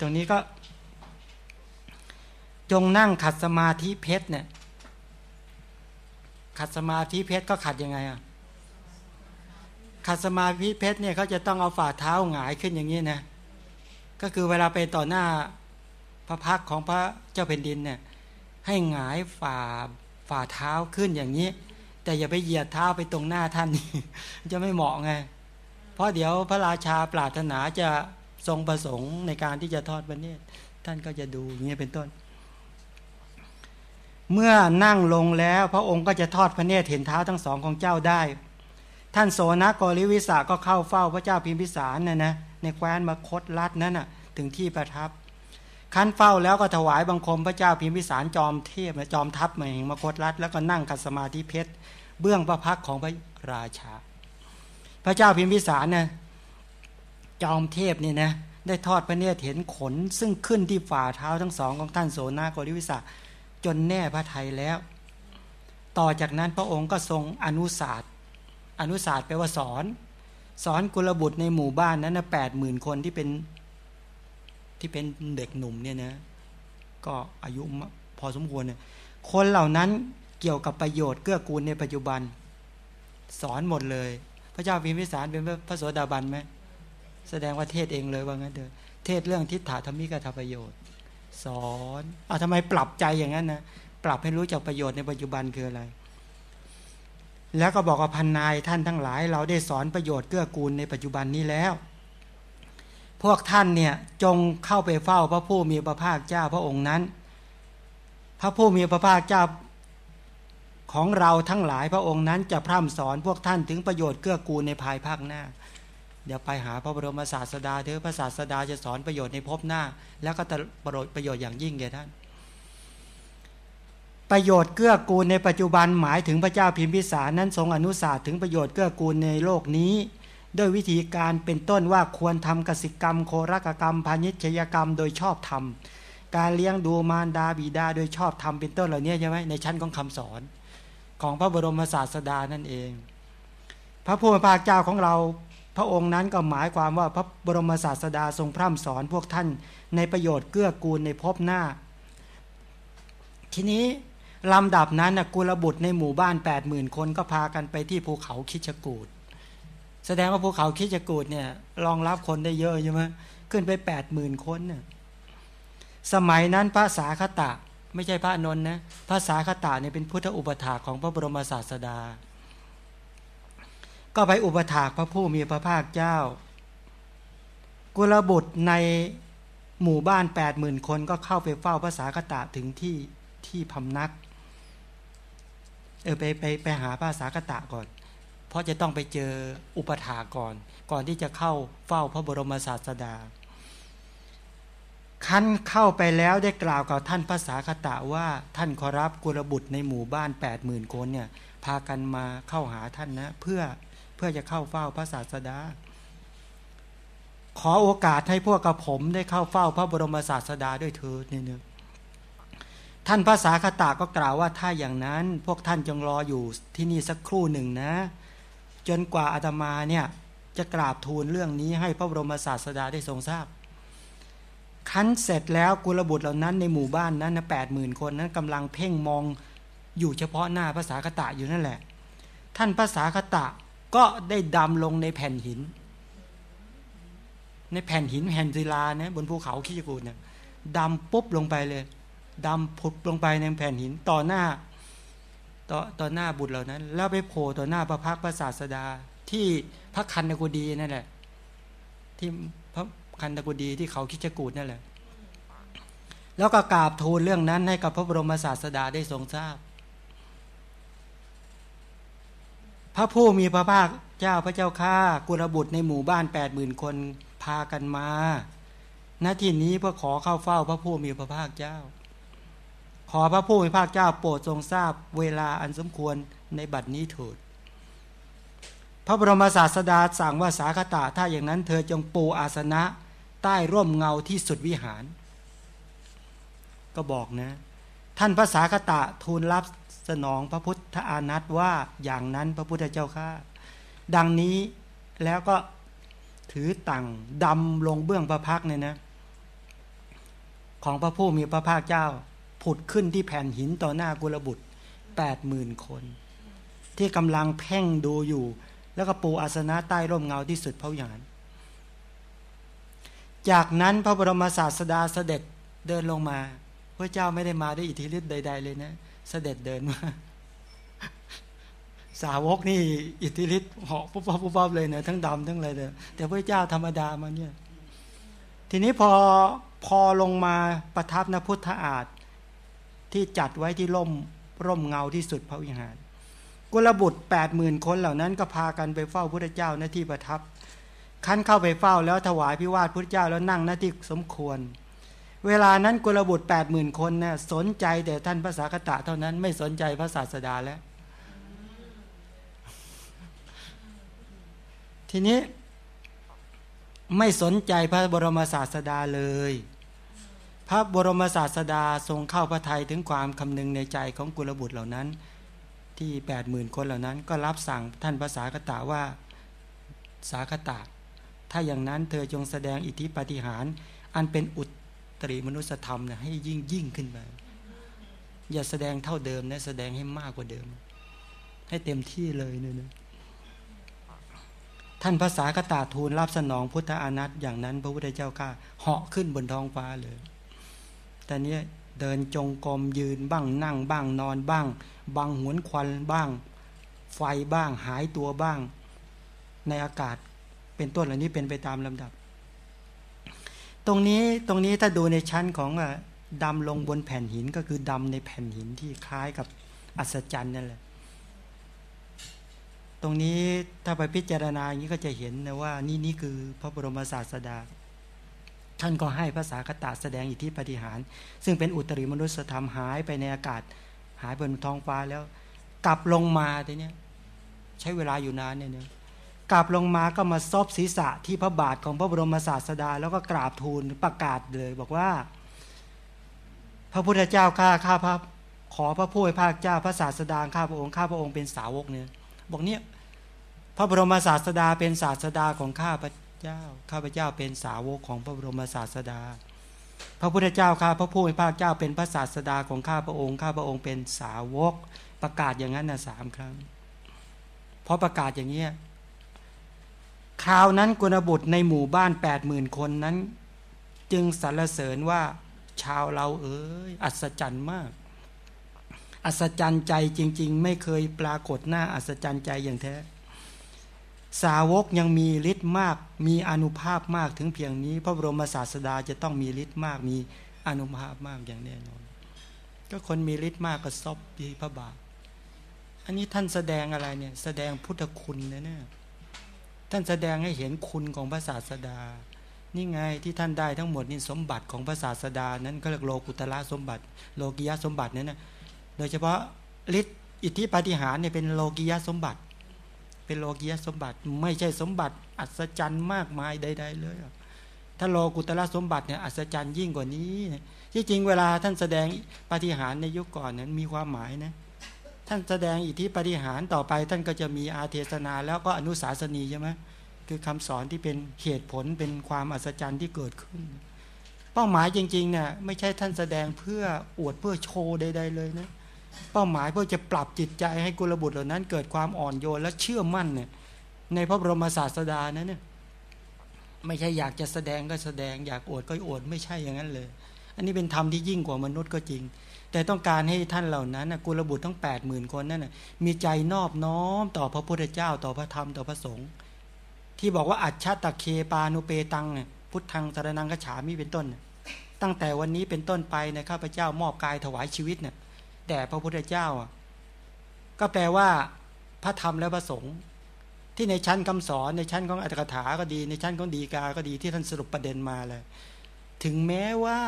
ตรงนี้ก็ จงนั่งขัดสมาธิเพชรเนี่ย ขัดสมาธิเพชรก็ขัดยังไงอะขัดสมาธิเพชรเนี่ยเขาจะต้องเอาฝ่าเท้าหงายขึ้นอย่างนี้นะก็คือเวลาไปต่อหน้าพระพักของพระเจ้าแผ่นดินเนี่ย ให้หงายฝ่าฝ่าเท้าขึ้นอย่างนี้ แต่อย่าไปเหยียดเท้าไปตรงหน้าท่านจะไม่เหมาะไง เพราะเดี๋ยวพระราชาปรารถนาจะ ทรงประสงค์ในการที่จะทอดพระเนตรท่านก็จะดูอย่างนี้เป็นต้น เมื่อนั่งลงแล้ว พระองค์ก็จะทอดพระเนตรเห็นเท้าทั้งสองของเจ้าได้ ท่านโสนกริวิสาก็เข้าเฝ้าพระเจ้าพิมพิสารนะนะในแคว้นมคตรัฐนั้นน่ะถึงที่ประทับคันเฝ้าแล้วก็ถวายบังคมพระเจ้าพิมพิสารจอมเทพจอมทัพแห่งมคตรัฐแล้วก็นั่งกัสมาธิเพชรเบื้องพระพักของพระราชา พระเจ้าพิมพิสารนะ จอมเทพนี่นะได้ทอดพระเนตรเห็นขน ซึ่งขึ้นที่ฝ่าเท้าทั้งสองของท่านโสนากริวิสาจนแน่พระไทยแล้ว ต่อจากนั้นพระองค์ก็ทรงอนุศาสตร์อนุศาสตร์แปลว่าสอน สอนกุลบุตรในหมู่บ้านนั้นนะแปดหมื่นคนที่เป็นที่เป็นเด็กหนุ่มเนี่ยนะก็อายุพอสมควรเนี่ยคนเหล่านั้นเกี่ยวกับประโยชน์เกื้อกูลในปัจจุบัน สอนหมดเลย พระเจ้าพิมพิสารเป็นพระโสดาบันไหม แสดงว่าเทศเองเลยว่างั้นเถอะเทศเรื่องทิฏฐาธรรมิกาทประโยชน์ สอนอะทำไมปรับใจอย่างนั้นนะปรับให้รู้จักประโยชน์ในปัจจุบันคืออะไร แล้วก็บอกว่าพันนายท่านทั้งหลาย เราได้สอนประโยชน์เกื้อกูลในปัจจุบันนี้แล้ว พวกท่านเนี่ยจงเข้าไปเฝ้าพระผู้มีพระภาคเจ้าพระองค์นั้น พระผู้มีพระภาคเจ้าของเราทั้งหลายพระองค์นั้นจะพร่ำสอนพวกท่านถึงประโยชน์เกื้อกูลในภายภาคหน้า เดี๋ยวไปหาพระบรมศาสดาเถอะพระศาสดาจะสอนประโยชน์ในภพหน้า แล้วก็ประโยชน์อย่างยิ่งแก่ท่าน ประโยชน์เกื้อกูลในปัจจุบันหมายถึงพระเจ้าพิมพิสารนั้นทรงอนุสาสถึงประโยชน์เกื้อกูลในโลกนี้ ด้วยวิธีการเป็นต้นว่าควรทำกสิกรรม โครกกรรมพาณิชยกรรมโดยชอบธรรมการเลี้ยงดูมารดาบิดาโดยชอบธรรมเป็นต้นเหล่านี้ใช่ไหมในชั้นของคำสอน ของพระบรมศาสดานั่นเอง พระผู้เป็นพระเจ้าของเรา พระองค์นั้นก็หมายความว่าพระบรมศาสดาทรงพร่ำสอนพวกท่านในประโยชน์เกื้อกูลในภพหน้า ทีนี้ลำดับนั้นกุลบุตรในหมู่บ้าน 8 0,000 คนก็พากันไปที่ภูเขาคิชกูดแสดงว่าภูเขาคิจกูดเนี่ยรองรับคนได้เยอะใช่ไหมขึ้นไปแปดหมื่นคนเนี่ยสมัยนั้นพระสาคตะ ไม่ใช่พระนนท์นะพระสาคตะเนี่ยเป็นพุทธอุปถาของพระบรมศาสดา ก็ไปอุปถากพระผู้มีพระภาคเจ้า กุลบุตรในหมู่บ้านแปดหมื่นคนก็เข้าไปเฝ้าพระสาคตะถึงที่ที่พำนัก เออไปไปไปหาพระสาคตะก่อน เพราะจะต้องไปเจออุปถาก่อน ก่อนที่จะเข้าเฝ้าพระบรมศาสดาขั้นเข้าไปแล้วได้กล่าวกับท่านภาษาคตะว่าท่านขอรับกุลบุตรในหมู่บ้าน8ปดหมื่นคนเนี่ยพากันมาเข้าหาท่านนะ เพื่อ เพื่อจะเข้าเฝ้าพระศาสดา ขอโอกาสให้พวกกระผมได้เข้าเฝ้าพระบรมศาสดาด้วยเถิดเนี่นึงท่านภาษาคตะก็กล่าวว่าถ้าอย่างนั้นพวกท่านจงรออยู่ที่นี่สักครู่หนึ่งนะ จนกว่าอาตมาเนี่ยจะกราบทูลเรื่องนี้ให้พระบรมศาสดาได้ทรงทราบ คันเสร็จแล้วกุลบุตรเหล่านั้นในหมู่บ้านนั้นนะแปดหมื่นคนนั้นกำลังเพ่งมองอยู่เฉพาะหน้าภาษาคตะอยู่นั่นแหละ ท่านภาษาคตะ ก็ได้ดำลงในแผ่นหิน ในแผ่นหินแผ่นศิลานะบนภูเขาขี้กูดเนี่ยดำปุ๊บลงไปเลยดำผุดลงไปในแผ่นหินต่อหน้าต่อต่อหน้าบุตรเหล่านั้น แล้วไปโผล่ต่อหน้าพระพักพระศาสดาที่พระคันตะกุดีนั่นแหละ ที่พระคันตะกุดีที่เขาคิจกูดนั่นแหละ แล้วก็กราบทูลเรื่องนั้นให้กับพระบรมศาสดาได้ทรงทราบ พระผู้มีพระภาคเจ้าพระเจ้าข้ากุลบุตรในหมู่บ้านแปดหมื่นคนพากันมาณที่นี้เพื่อขอเข้าเฝ้าพระผู้มีพระภาคเจ้า ขอพระผู้มีพระเจ้าโปรดทรงทราบเวลาอันสมควรในบัดนี้เถิดพระบรมศาสดาสั่งว่าสาคตะถ้าอย่างนั้นเธอจงปูอาสนะใต้ร่มเงาที่สุดวิหาร ก็บอกนะ ท่านพระสาคตะทูลรับ สนองพระพุทธานัตว่าอย่างนั้นพระพุทธเจ้าข้าดังนี้แล้วก็ถือตังดำลงเบื้องพระพักเนี่ยนะ ของพระผู้มีพระภาคเจ้า ผุดขึ้นที่แผ่นหินต่อหน้ากุลบุตรแปดหมื่นคน ที่กำลังเพ่งดูอยู่ แล้วก็ปูอาสนะใต้ร่มเงาที่สุดพระวิหารจากนั้นพระบรมศาสดาเสด็จเดินลงมา พระเจ้าไม่ได้มาด้วยอิทธิฤทธิ์ใด ๆ เลยนะ เสด็จเดินมาสาวกนี่อิทธิฤทธิ์เหาะปุ๊บปุ๊บปุ๊บเลยเนะทั้งดำทั้งอะไรเลยแต่พระเจ้าธรรมดามาเนี่ย ทีนี้พอพอลงมาประทับนพุทธอาฏที่จัดไว้ที่ร่มร่มเงาที่สุดพระวิหาร กุลบุตรแปดหมื่นคนเหล่านั้นก็พากันไปเฝ้าพระเจ้าหน้าที่ประทับขั้นเข้าไปเฝ้าแล้วถวายพิวาทพระเจ้าแล้วนั่งหน้าที่สมควร เวลานั้นกุลบุตรแปดหมื่นคนนะ่ะสนใจแต่ท่านภาษากตะเท่านั้นไม่สนใจพระศาสดาแล้ว ทีนี้ ไม่สนใจพระบรมศาสดาเลย พระบรมศาสดาทรงเข้าพระทัยถึงความคำนึงในใจของกุลบุตรเหล่านั้น ที่แปดหมื่นคนเหล่านั้น ก็รับสั่งท่านภาษากตะว่าสาคตะ ถ้าอย่างนั้นเธอจงแสดงอิทธิปฏิหาร อันเป็นอุต ตริมนุสธรรมนะให้ยิ่งยิ่งขึ้นไป อย่าแสดงเท่าเดิมนะแสดงให้มากกว่าเดิม ให้เต็มที่เลยเนี่ยนะท่านภาษากตาทูลรับสนองพุทธานัตอย่างนั้น พระพุทธเจ้าข้าเหาะขึ้นบนท้องฟ้าเลยแต่เนี้ยเดินจงกรมยืนบ้างนั่งบ้างนอนบ้าง บังหวนควันบ้าง ไฟบ้างหายตัวบ้าง ในอากาศเป็นต้นเหล่านี้เป็นไปตามลำดับ ตรงนี้ตรงนี้ถ้าดูในชั้นของดำลงบนแผ่นหินก็คือดำในแผ่นหินที่คล้ายกับอัศจรรย์นั่นแหละ ตรงนี้ถ้าไปพิจารณาอย่างนี้ก็จะเห็นนะว่านี่นี่คือพระบรมศาสดา ท่านก็ให้ภาษาคตาแสดงอิทธิปฏิหาร ซึ่งเป็นอุตริมนุสธรรมหายไปในอากาศ หายบนท้องฟ้าแล้ว กลับลงมาทีเนี้ยใช้เวลาอยู่นานเนี่ย กลับลงมาก็มาซบศีรษะที่พระบาทของพระบรมศาสดา แล้วก็กราบทูลประกาศเลย บอกว่า พระพุทธเจ้าข้าข้าพระขอพระผู้ให้ภาคเจ้าพระศาสดาข้าพระองค์ข้าพระองค์เป็นสาวกเนี่ยบอกเนี่ยพระบรมศาสดาเป็นศาสดาของข้าพระเจ้า ข้าพระเจ้าเป็นสาวกของพระบรมศาสดา พระพุทธเจ้าข้าพระผู้ให้ภาคเจ้าเป็นพระศาสดาของข้าพระองค์ ข้าพระองค์เป็นสาวก ประกาศอย่างนั้นนะสามครั้งพอประกาศอย่างเนี้ย คราวนั้นกุณบุตรในหมู่บ้านแปดหมื่นคนนั้น จึงสรรเสริญว่าชาวเราเอ๋ยอัศจรรย์มาก อัศจรรย์ใจจริง ๆ ไม่เคยปรากฏหน้าอัศจรรย์ใจอย่างแท้ สาวกยังมีฤทธิ์มาก มีอนุภาพมากถึงเพียงนี้ พระบรมศาสดาจะต้องมีฤทธิ์มากมีอนุภาพมากอย่างแน่นอน ก็คนมีฤทธิ์มากก็ซบดีพระบาท อันนี้ท่านแสดงอะไรเนี่ย แสดงพุทธคุณนะเนี่ย ท่านแสดงให้เห็นคุณของพระศาสดา นี่ไงที่ท่านได้ทั้งหมดนี่สมบัติของพระศาสดานั้นก็เรียกโลกุตละสมบัติ โลกิยะสมบัตินั้นนะโดยเฉพาะฤทธิ์อิทธิปฏิหารเนี่ยเป็นโลกิยะสมบัติ เป็นโลกิยะสมบัติ ไม่ใช่สมบัติ อัศจรรย์มากมายใด ๆ เลย ถ้าโลกุตละสมบัติเนี่ยอัศจรรย์ยิ่งกว่านี้ที่จริงเวลาท่านแสดงปฏิหารในยุคก่อนนั้นมีความหมายนะ ท่านแสดงอิทธิปฏิหารต่อไป ท่านก็จะมีอาเทศนาแล้วก็อนุสาสนีใช่ไหมคือคำสอนที่เป็นเหตุผลเป็นความอัศจรรย์ที่เกิดขึ้น เป้าหมายจริงๆเนี่ยไม่ใช่ท่านแสดงเพื่ออวดเพื่อโชว์ใดๆเลยนะเป้าหมายเพื่อจะปรับจิตใจให้กุลบุตรเหล่านั้น เกิดความอ่อนโยนและเชื่อมั่นเนี่ยในพระบรมศาสดานะเนี่ยไม่ใช่อยากจะแสดงก็แสดงอยากอวดก็อวดไม่ใช่อย่างนั้นเลย อันนี้เป็นธรรมที่ยิ่งกว่ามนุษย์ก็จริง แต่ต้องการให้ท่านเหล่านั้นกุลบุตรทั้ง8ปดหมื่นคนนั่นมีใจนอบน้อมต่อพระพุทธเจ้าต่อพระธรรมต่อพระสงฆ์ที่บอกว่าอัจฉตะเคปานุเปตัง พุทธังสารนังกฉามีเป็นต้น ตั้งแต่วันนี้เป็นต้นไปนะข้าพเจ้ามอบกายถวายชีวิตเนี่ยแด่พระพุทธเจ้าก็แปลว่า พระธรรมและพระสงฆ์ที่ในชั้นคำสอนในชั้นของอัตถกถาก็ดี ในชั้นของดีกาก็ดีที่ท่านสรุปประเด็นมาเลย ถึงแม้ว่า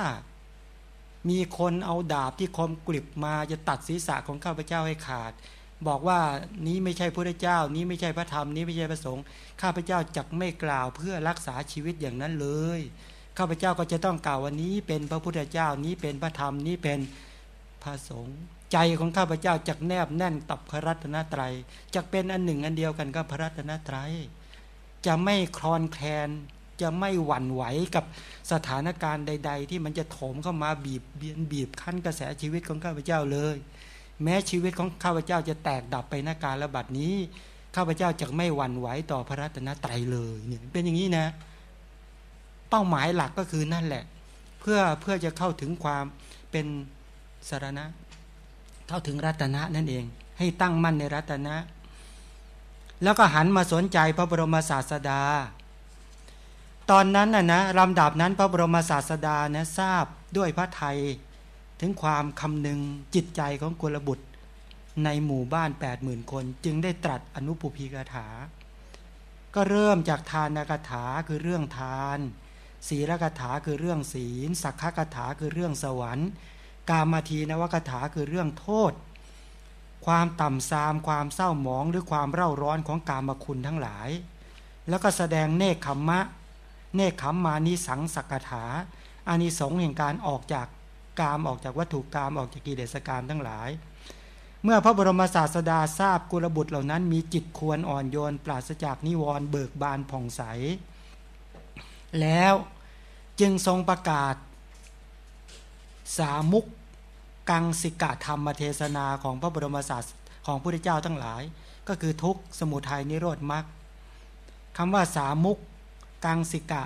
มีคนเอาดาบที่คมกริบมาจะตัดศีรษะของข้าพเจ้าให้ขาด บอกว่านี้ไม่ใช่พระเจ้า นี้ไม่ใช่พระธรรมนี้ไม่ใช่พระสงฆ์ข้าพเจ้าจักไม่กล่าวเพื่อรักษาชีวิตอย่างนั้นเลย ข้าพเจ้าก็จะต้องกล่าววันนี้ เป็นพระพุทธเจ้านี้เป็นพระธรรมนี้เป็นพระสงฆ์ใจของข้าพเจ้าจักแนบแน่นตับพระรัตนตรัยจักเป็นอันหนึ่งอันเดียวกันกับพระรัตนตรัยจะไม่คลอนแคลน จะไม่หวั่นไหวกับสถานการณ์ใด ๆ ที่มันจะโถมเข้ามาบีบเบียนบีบคั้นกระแสชีวิตของข้าพเจ้าเลย แม้ชีวิตของข้าพเจ้าจะแตกดับไปนาการระบาดนี้ ข้าพเจ้าจะไม่หวั่นไหวต่อพระรัตนตรัยเลยเนี่ยเป็นอย่างนี้นะ เป้าหมายหลักก็คือนั่นแหละ เพื่อเพื่อจะเข้าถึงความเป็นสารณะ เข้าถึงรัตนะนั่นเอง ให้ตั้งมั่นในรัตนะ แล้วก็หันมาสนใจพระบรมศาสดา ตอนนั้นน่ะนะลำดับนั้นพระบรมศาสดานะทราบด้วยพระไทย ถึงความคำนึงจิตใจของกุลบุตร ในหมู่บ้าน 8 0,000 คน จึงได้ตรัสอนุปุพีกถา ก็เริ่มจากทานกถาคือเรื่องทาน ศีลกถาคือเรื่องศีล สักขกถาคือเรื่องสวรรค์ กามาทีนวกถาคือเรื่องโทษ ความต่ำซามความเศร้าหมองหรือความเร่าร้อนของกามคุณทั้งหลาย แล้วก็แสดงเนคขมมะ เนคขมมานิสังสักถาอานิสงส์แห่งการออกจากกามออกจากวัตถุกามออกจากกิเลสกามทั้งหลาย เมื่อพระบรมศาสดาทราบกุลบุตรเหล่านั้น มีจิตควรอ่อนโยน ปราศจากนิวรณ์เบิกบานผ่องใส แล้วจึงทรงประกาศ สามุกกังสิกะธรรมเทศนาของพระบรมศาสของพระพุทธเจ้าทั้งหลาย ก็คือทุกสมุทัยนิโรธมรรคคำว่าสามุก กังสิกะ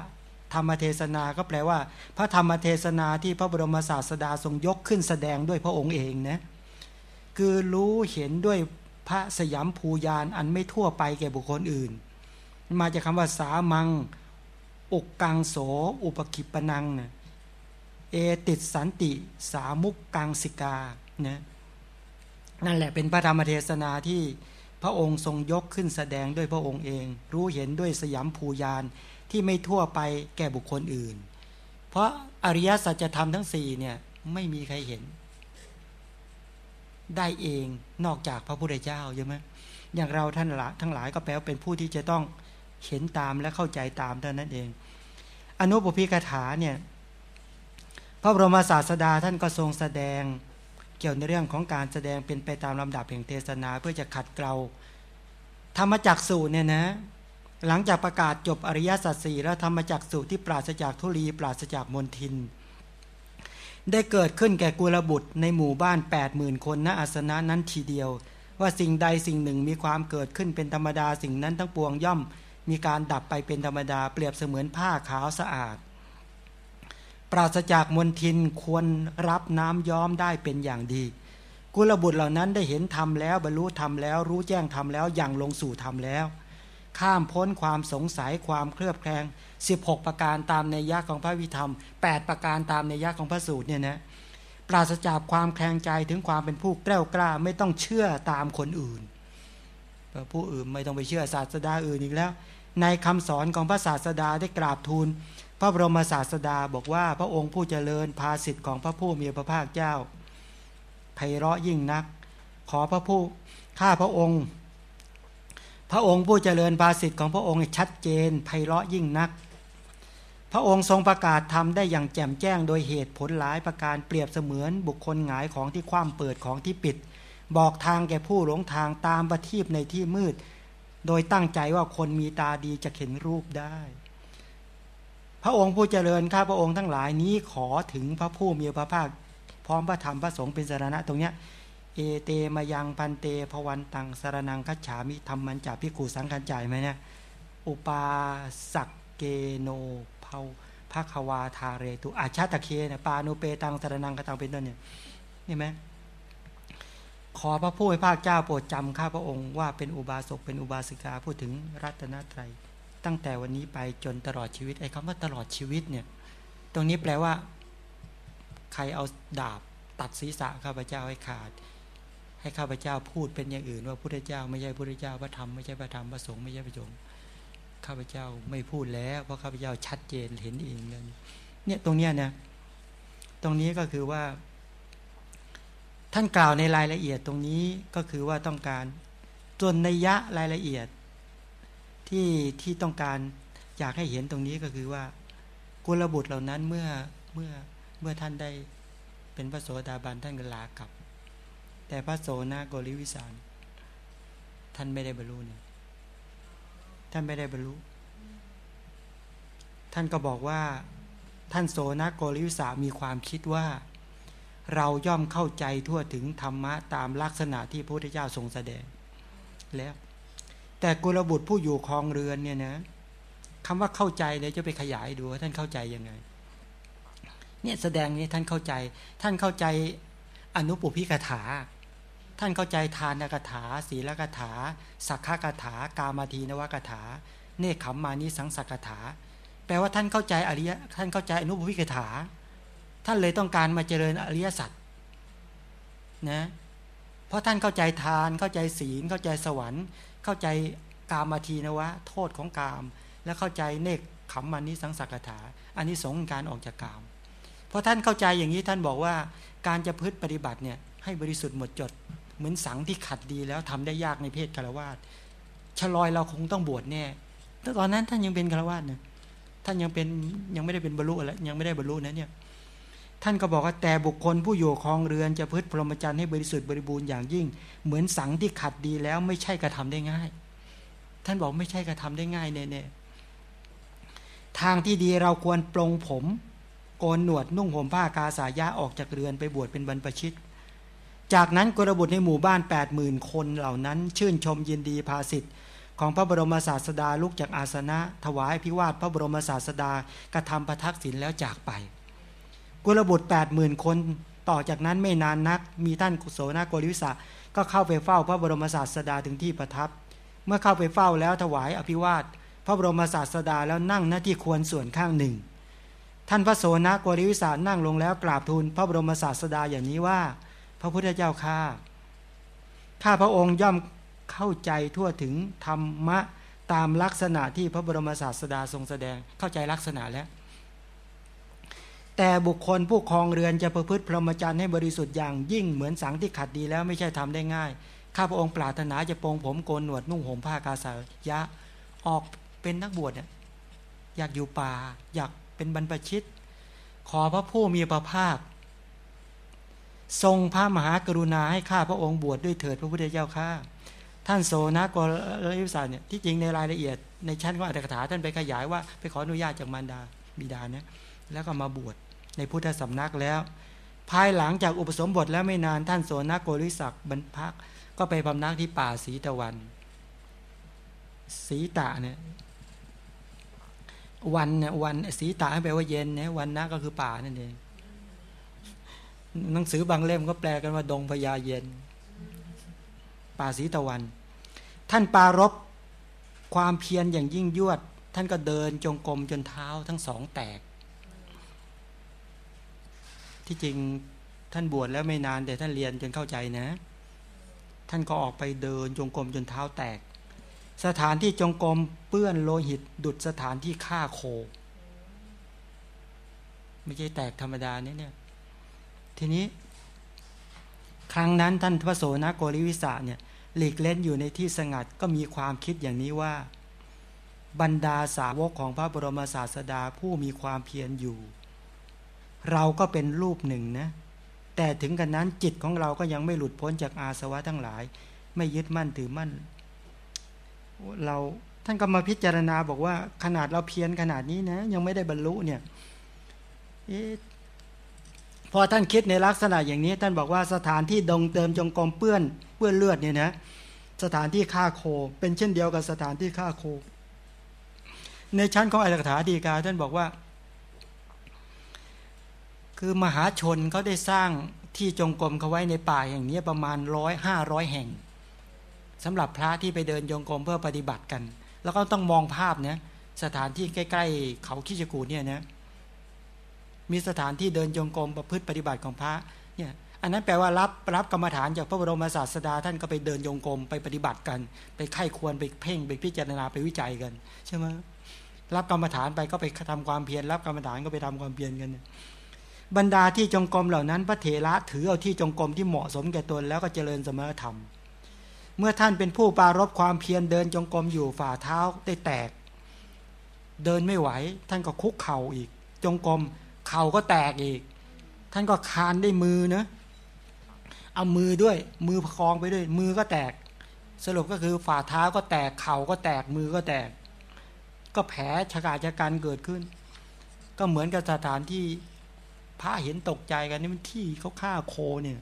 ธรรมเทศนาก็แปลว่า พระธรรมเทศนาที่พระบรมศาสดาทรงยกขึ้นแสดงด้วยพระองค์เองนะคือรู้เห็นด้วยพระสยามภูยานอันไม่ทั่วไปแก่บุคคลอื่น มาจากคำว่าสามังอกกังโส อุปกิปนังนะเอติดสันติ สามุกกังสิกานะนั่นแหละเป็นพระธรรมเทศนาที่พระองค์ทรงยกขึ้นแสดงด้วยพระองค์เอง รู้เห็นด้วยสยามภูยาน ที่ไม่ทั่วไปแก่บุคคลอื่น เพราะอริยสัจธรรมทั้งสี่เนี่ยไม่มีใครเห็น ได้เองนอกจากพระพุทธเจ้าใช่ไหมอย่างเราท่านละทั้งหลายก็แปลว่าเป็นผู้ที่จะต้องเห็นตามและเข้าใจตามเท่านั้นเอง อนุปพิกถาเนี่ยพระบรมศาสดาท่านก็ทรงแสดงเกี่ยวในเรื่องของการแสดงเป็นไปตามลำดับแห่งเทศนา เพื่อจะขัดเกลาธรรมจักสูตรเนี่ยนะ หลังจากประกาศจบอริยสัจสี่แล้วธรรมจักสูตรที่ปราศจากทุลีปราศจากมนทิน ได้เกิดขึ้นแก่กุลบุตรในหมู่บ้าน 8 0,000 คนณอาสนะนั้นทีเดียว ว่าสิ่งใดสิ่งหนึ่งมีความเกิดขึ้นเป็นธรรมดาสิ่งนั้นทั้งปวงย่อม มีการดับไปเป็นธรรมดาเปรียบเสมือนผ้าขาวสะอาด ปราศจากมลทินควรรับน้ำย้อมได้เป็นอย่างดี กุลบุตรเหล่านั้นได้เห็นธรรมแล้วบรรลุธรรมแล้วรู้แจ้งธรรมแล้วอย่างลงสู่ธรรมแล้ว ข้ามพ้นความสงสัยความเคลือบแคลง 16 ประการตามในยะของพระวิธรรม 8 ประการตามในยะของพระสูตรเนี่ยนะปราศจากความแคลงใจถึงความเป็นผู้แกล้วกล้าไม่ต้องเชื่อตามคนอื่นผู้อื่นไม่ต้องไปเชื่อศาสดาอื่นอีกแล้ว ในคำสอนของพระศาสดาได้กราบทูล พระบรมศาสดาบอกว่าพระองค์ผู้เจริญภาสิทธิ์ของพระผู้มีพระภาคเจ้าไพเราะยิ่งนัก ขอพระผู้ข้าพระองค์ พระองค์ผู้เจริญภาสิทธิ์ของพระองค์ชัดเจนไพเราะยิ่งนัก พระองค์ทรงประกาศทำได้อย่างแจ่มแจ้งโดยเหตุผลหลายประการเปรียบเสมือนบุคคลหงายของที่คว่ำเปิดของที่ปิด บอกทางแก่ผู้หลงทางตามประทีปในที่มืด โดยตั้งใจว่าคนมีตาดีจะเห็นรูปได้ พระองค์ผู้เจริญข้าพระองค์ทั้งหลายนี้ขอถึงพระผู้มีพระภาค พร้อมพระธรรมพระสงฆ์เป็นสารณะตรงเนี้ย เอเตมายังพันเตพวันตังสารนังคัจฉามิธรรมันจากพิกูสังกันจ่ายไหมเนี่ยอุปาสักเกโนภาภาควาทาเรตุอาชาตะเคเนี่ยปานุเปตังสารนังกตังเป็นต้นเนี่ยเห็นไหมขอพระผู้ให้ภาคเจ้าโปรดจำข้าพระองค์ว่าเป็นอุบาสกเป็นอุบาสิกาพูดถึงรัตนตรัย ตั้งแต่วันนี้ไปจนตลอดชีวิตไอ้คำว่าตลอดชีวิตเนี่ย ตรงนี้แปลว่า ใครเอาดาบตัดศีรษะข้าพเจ้าให้ขาด ให้ข้าพเจ้าพูดเป็นอย่างอื่น ว่าพุทธเจ้าไม่ใช่พุทธเจ้าพระธรรมไม่ใช่พระธรรมพระสงฆ์ไม่ใช่พระสงฆ์ข้าพเจ้าไม่พูดแล้ว เพราะข้าพเจ้าชัดเจนเห็นเองเลยเนี่ยตรงเนี้ยนะตรงนี้ก็คือว่า ท่านกล่าวในรายละเอียดตรงนี้ก็คือว่าต้องการจนในยะรายละเอียดที่ที่ต้องการอยากให้เห็นตรงนี้ก็คือว่ากุลบุตรเหล่านั้นเมื่อเมื่อเมื่อท่านได้เป็นพระโสดาบันท่านก็ลากลับ แต่พระโสนาโกริวิสาร ท่านไม่ได้บรรลุเนี่ยท่านไม่ได้บรรลุ ท่านก็บอกว่าท่านโสนาโกริวิสามีความคิดว่า เราย่อมเข้าใจทั่วถึงธรรมะตามลักษณะที่พระพุทธเจ้าทรงแสดง แล้ว แต่กุลบุตรผู้อยู่คลองเรือนเนี่ยนะคำว่าเข้าใจเนี่ยจะไปขยายดูว่าท่านเข้าใจยังไงเนี่ยแสดงนี้ท่านเข้าใจ ท่านเข้าใจอนุปุพิกถา ท่านเข้าใจทานกถา ศีลกถา สักขกถา กามาทีนวกถา เนคขมมานิสังสักถา แปลว่าท่านเข้าใจอริยท่านเข้าใจอนุปุพิกถา ท่านเลยต้องการมาเจริญอริยสัจนะ เพราะท่านเข้าใจทานเข้าใจศีลเข้าใจสวรรค์ เข้าใจกามาทีนวะ โทษของกาม และเข้าใจเนคขมมานิสังสักถา อันนี้สงการออกจากกามเพราะท่านเข้าใจอย่างนี้ท่านบอกว่าการจะพืชปฏิบัติเนี่ยให้บริสุทธิ์หมดจด เหมือนสังที่ขัดดีแล้วทำได้ยากในเพศคารวาสชลอยเราคงต้องบวชแน่แต่ตอนนั้นท่านยังเป็นคารวาสเนี่ยท่านยังเป็นยังไม่ได้เป็นบรรลุอะไรยังไม่ได้บรรลุนะเนี่ยท่านก็บอกว่าแต่บุคคลผู้อยู่คลองเรือนจะพืชพรหมจรรย์ให้บริสุทธิ์บริบูรณ์อย่างยิ่ง เหมือนสังที่ขัดดีแล้วไม่ใช่กระทำได้ง่าย ท่านบอกไม่ใช่กระทำได้ง่ายเน่ๆทางที่ดีเราควรปลงผมโกนหนวดนุ่งห่มผ้ากาสายะออกจากเรือนไปบวชเป็นบรรพชิต จากนั้นกุรบุตรในหมู่บ้าน 8 0,000 คนเหล่านั้น ชื่นชมยินดีภาสิทธิ์ของพระบรมศาสดาลุกจากอาสนะ ถวายพิวาทพระบรมศาสดากระทำประทักษิณแล้วจากไป กุลบุตร 8 0,000 คน ต่อจากนั้นไม่นานนัก มีท่านกุโสนาโกริวิสะก็เข้าไปเฝ้าพระบรมศาสดาถึงที่ประทับ เมื่อเข้าไปเฝ้าแล้วถวายอภิวาท พระบรมศาสดาแล้วนั่งหน้าที่ควรส่วนข้างหนึ่ง ท่านพระโสนโกริวิสานั่งลงแล้วกราบทูลพระบรมศาสดาอย่างนี้ว่า พระพุทธเจ้าข้าข้าพระองค์ย่อมเข้าใจทั่วถึงธรรมะตามลักษณะที่พระบรมศาสดาทรงแสดงเข้าใจลักษณะแล้ว แต่บุคคลผู้ครองเรือนจะประพฤติพรหมจรรย์ให้บริสุทธิ์อย่างยิ่งเหมือนสังที่ขัดดีแล้วไม่ใช่ทำได้ง่าย ข้าพระองค์ปรารถนาจะปองผมโกนหนวดนุ่งห่มผ้ากาสายะออกเป็นนักบวชเนี่ยอยากอยู่ป่า อยากเป็นบรรพชิต ขอพระผู้มีพระภาค ทรงพระมหากรุณาให้ข้าพระองค์บวชดด้วยเถิดพระพุทธเจ้าข้าท่านโสนะกรลิสาเนี่ยที่จริงในรายละเอียด ในชั้นของอัตถกถาท่านไปขยายว่าไปขออนุญาตจากมารดาบิดาเนี่ยแล้วก็มาบวชในพุทธสำนักแล้ว ภายหลังจากอุปสมบทแล้วไม่นานท่านโสนโกริศักบรรพักก็ไปพำนักที่ป่าสีตะวัน สีตะเนี่ยวันเนี่ยวันสีตาแปลว่าเย็นเนี่ยวันนะก็คือป่านั่นเอง หนังสือบางเล่มก็แปลกันว่าดงพญาเย็น ป่าสีตะวัน ท่านปารบความเพียรอย่างยิ่งยวด ท่านก็เดินจงกรมจนเท้าทั้งสองแตก ที่จริงท่านบวชแล้วไม่นานแต่ท่านเรียนจนเข้าใจนะ ท่านก็ออกไปเดินจงกรมจนเท้าแตก สถานที่จงกรมเปื้อนโลหิตดุดสถานที่ฆ่าโค ไม่ใช่แตกธรรมดาเนี่ยเนี่ย ทีนี้ ครั้งนั้นท่านพระโสนโกริวิสาเนี่ยหลีกเล่นอยู่ในที่สงัดก็มีความคิดอย่างนี้ว่า บรรดาสาวกของพระบรมศาสดาผู้มีความเพียรอยู่ เราก็เป็นรูปหนึ่งนะ แต่ถึงกันนั้นจิตของเราก็ยังไม่หลุดพ้นจากอาสวะทั้งหลาย ไม่ยึดมั่นถือมั่น เราท่านก็มาพิจารณาบอกว่าขนาดเราเพียรขนาดนี้นะ ยังไม่ได้บรรลุเนี่ยอ พอท่านคิดในลักษณะอย่างนี้ ท่านบอกว่าสถานที่ดงเติมจงกรมเปื้อนเปื้อนเลือดเนี่ยนะสถานที่ฆ่าโค เป็นเช่นเดียวกับสถานที่ฆ่าโค ในชั้นของอัตถกถาดีกาท่านบอกว่า คือมหาชนเขาได้สร้างที่จงกรมเขาไว้ในป่าอย่างนี้ประมาณร้อยห้าร้อยแห่งสำหรับพระที่ไปเดินยงกรมเพื่อปฏิบัติกัน แล้วก็ต้องมองภาพเนี่ยสถานที่ใกล้ ๆ เขาขี้จกูเนี่ยนะ มีสถานที่เดินยงกรมประพฤติปฏิบัติของพระเนี่ยอันนั้นแปลว่ารับรับกรรมฐานจากพระบรมศาสดาท่านก็ไปเดินยงกรมไปปฏิบัติกัน ไปไข้ควรไปเพ่งไปพิจารณาไปวิจัยกันใช่ไหมรับกรรมฐานไปก็ไปทำความเพียรรับกรรมฐานก็ไปทำความเพียรกัน บรรดาที่จงกรมเหล่านั้น พระเถระถือเอาที่จงกรมที่เหมาะสมแก่ตนแล้วก็เจริญสมณธรรม เมื่อท่านเป็นผู้ปารบความเพียรเดินจงกรมอยู่ฝ่าเท้าได้แตก เดินไม่ไหว ท่านก็คุกเข่าอีก จงกรม เข่าก็แตกอีก ท่านก็คานได้มือเนะเอามือด้วย มือประคองไปด้วย มือก็แตก สรุปก็คือฝ่าเท้าก็แตกเข่าก็แตกมือก็แตก ก็แผลชะกาชะกันเกิดขึ้น ก็เหมือนกับสถานที่พระเห็นตกใจกันนี่มันที่เขาฆ่าโคเนี่ย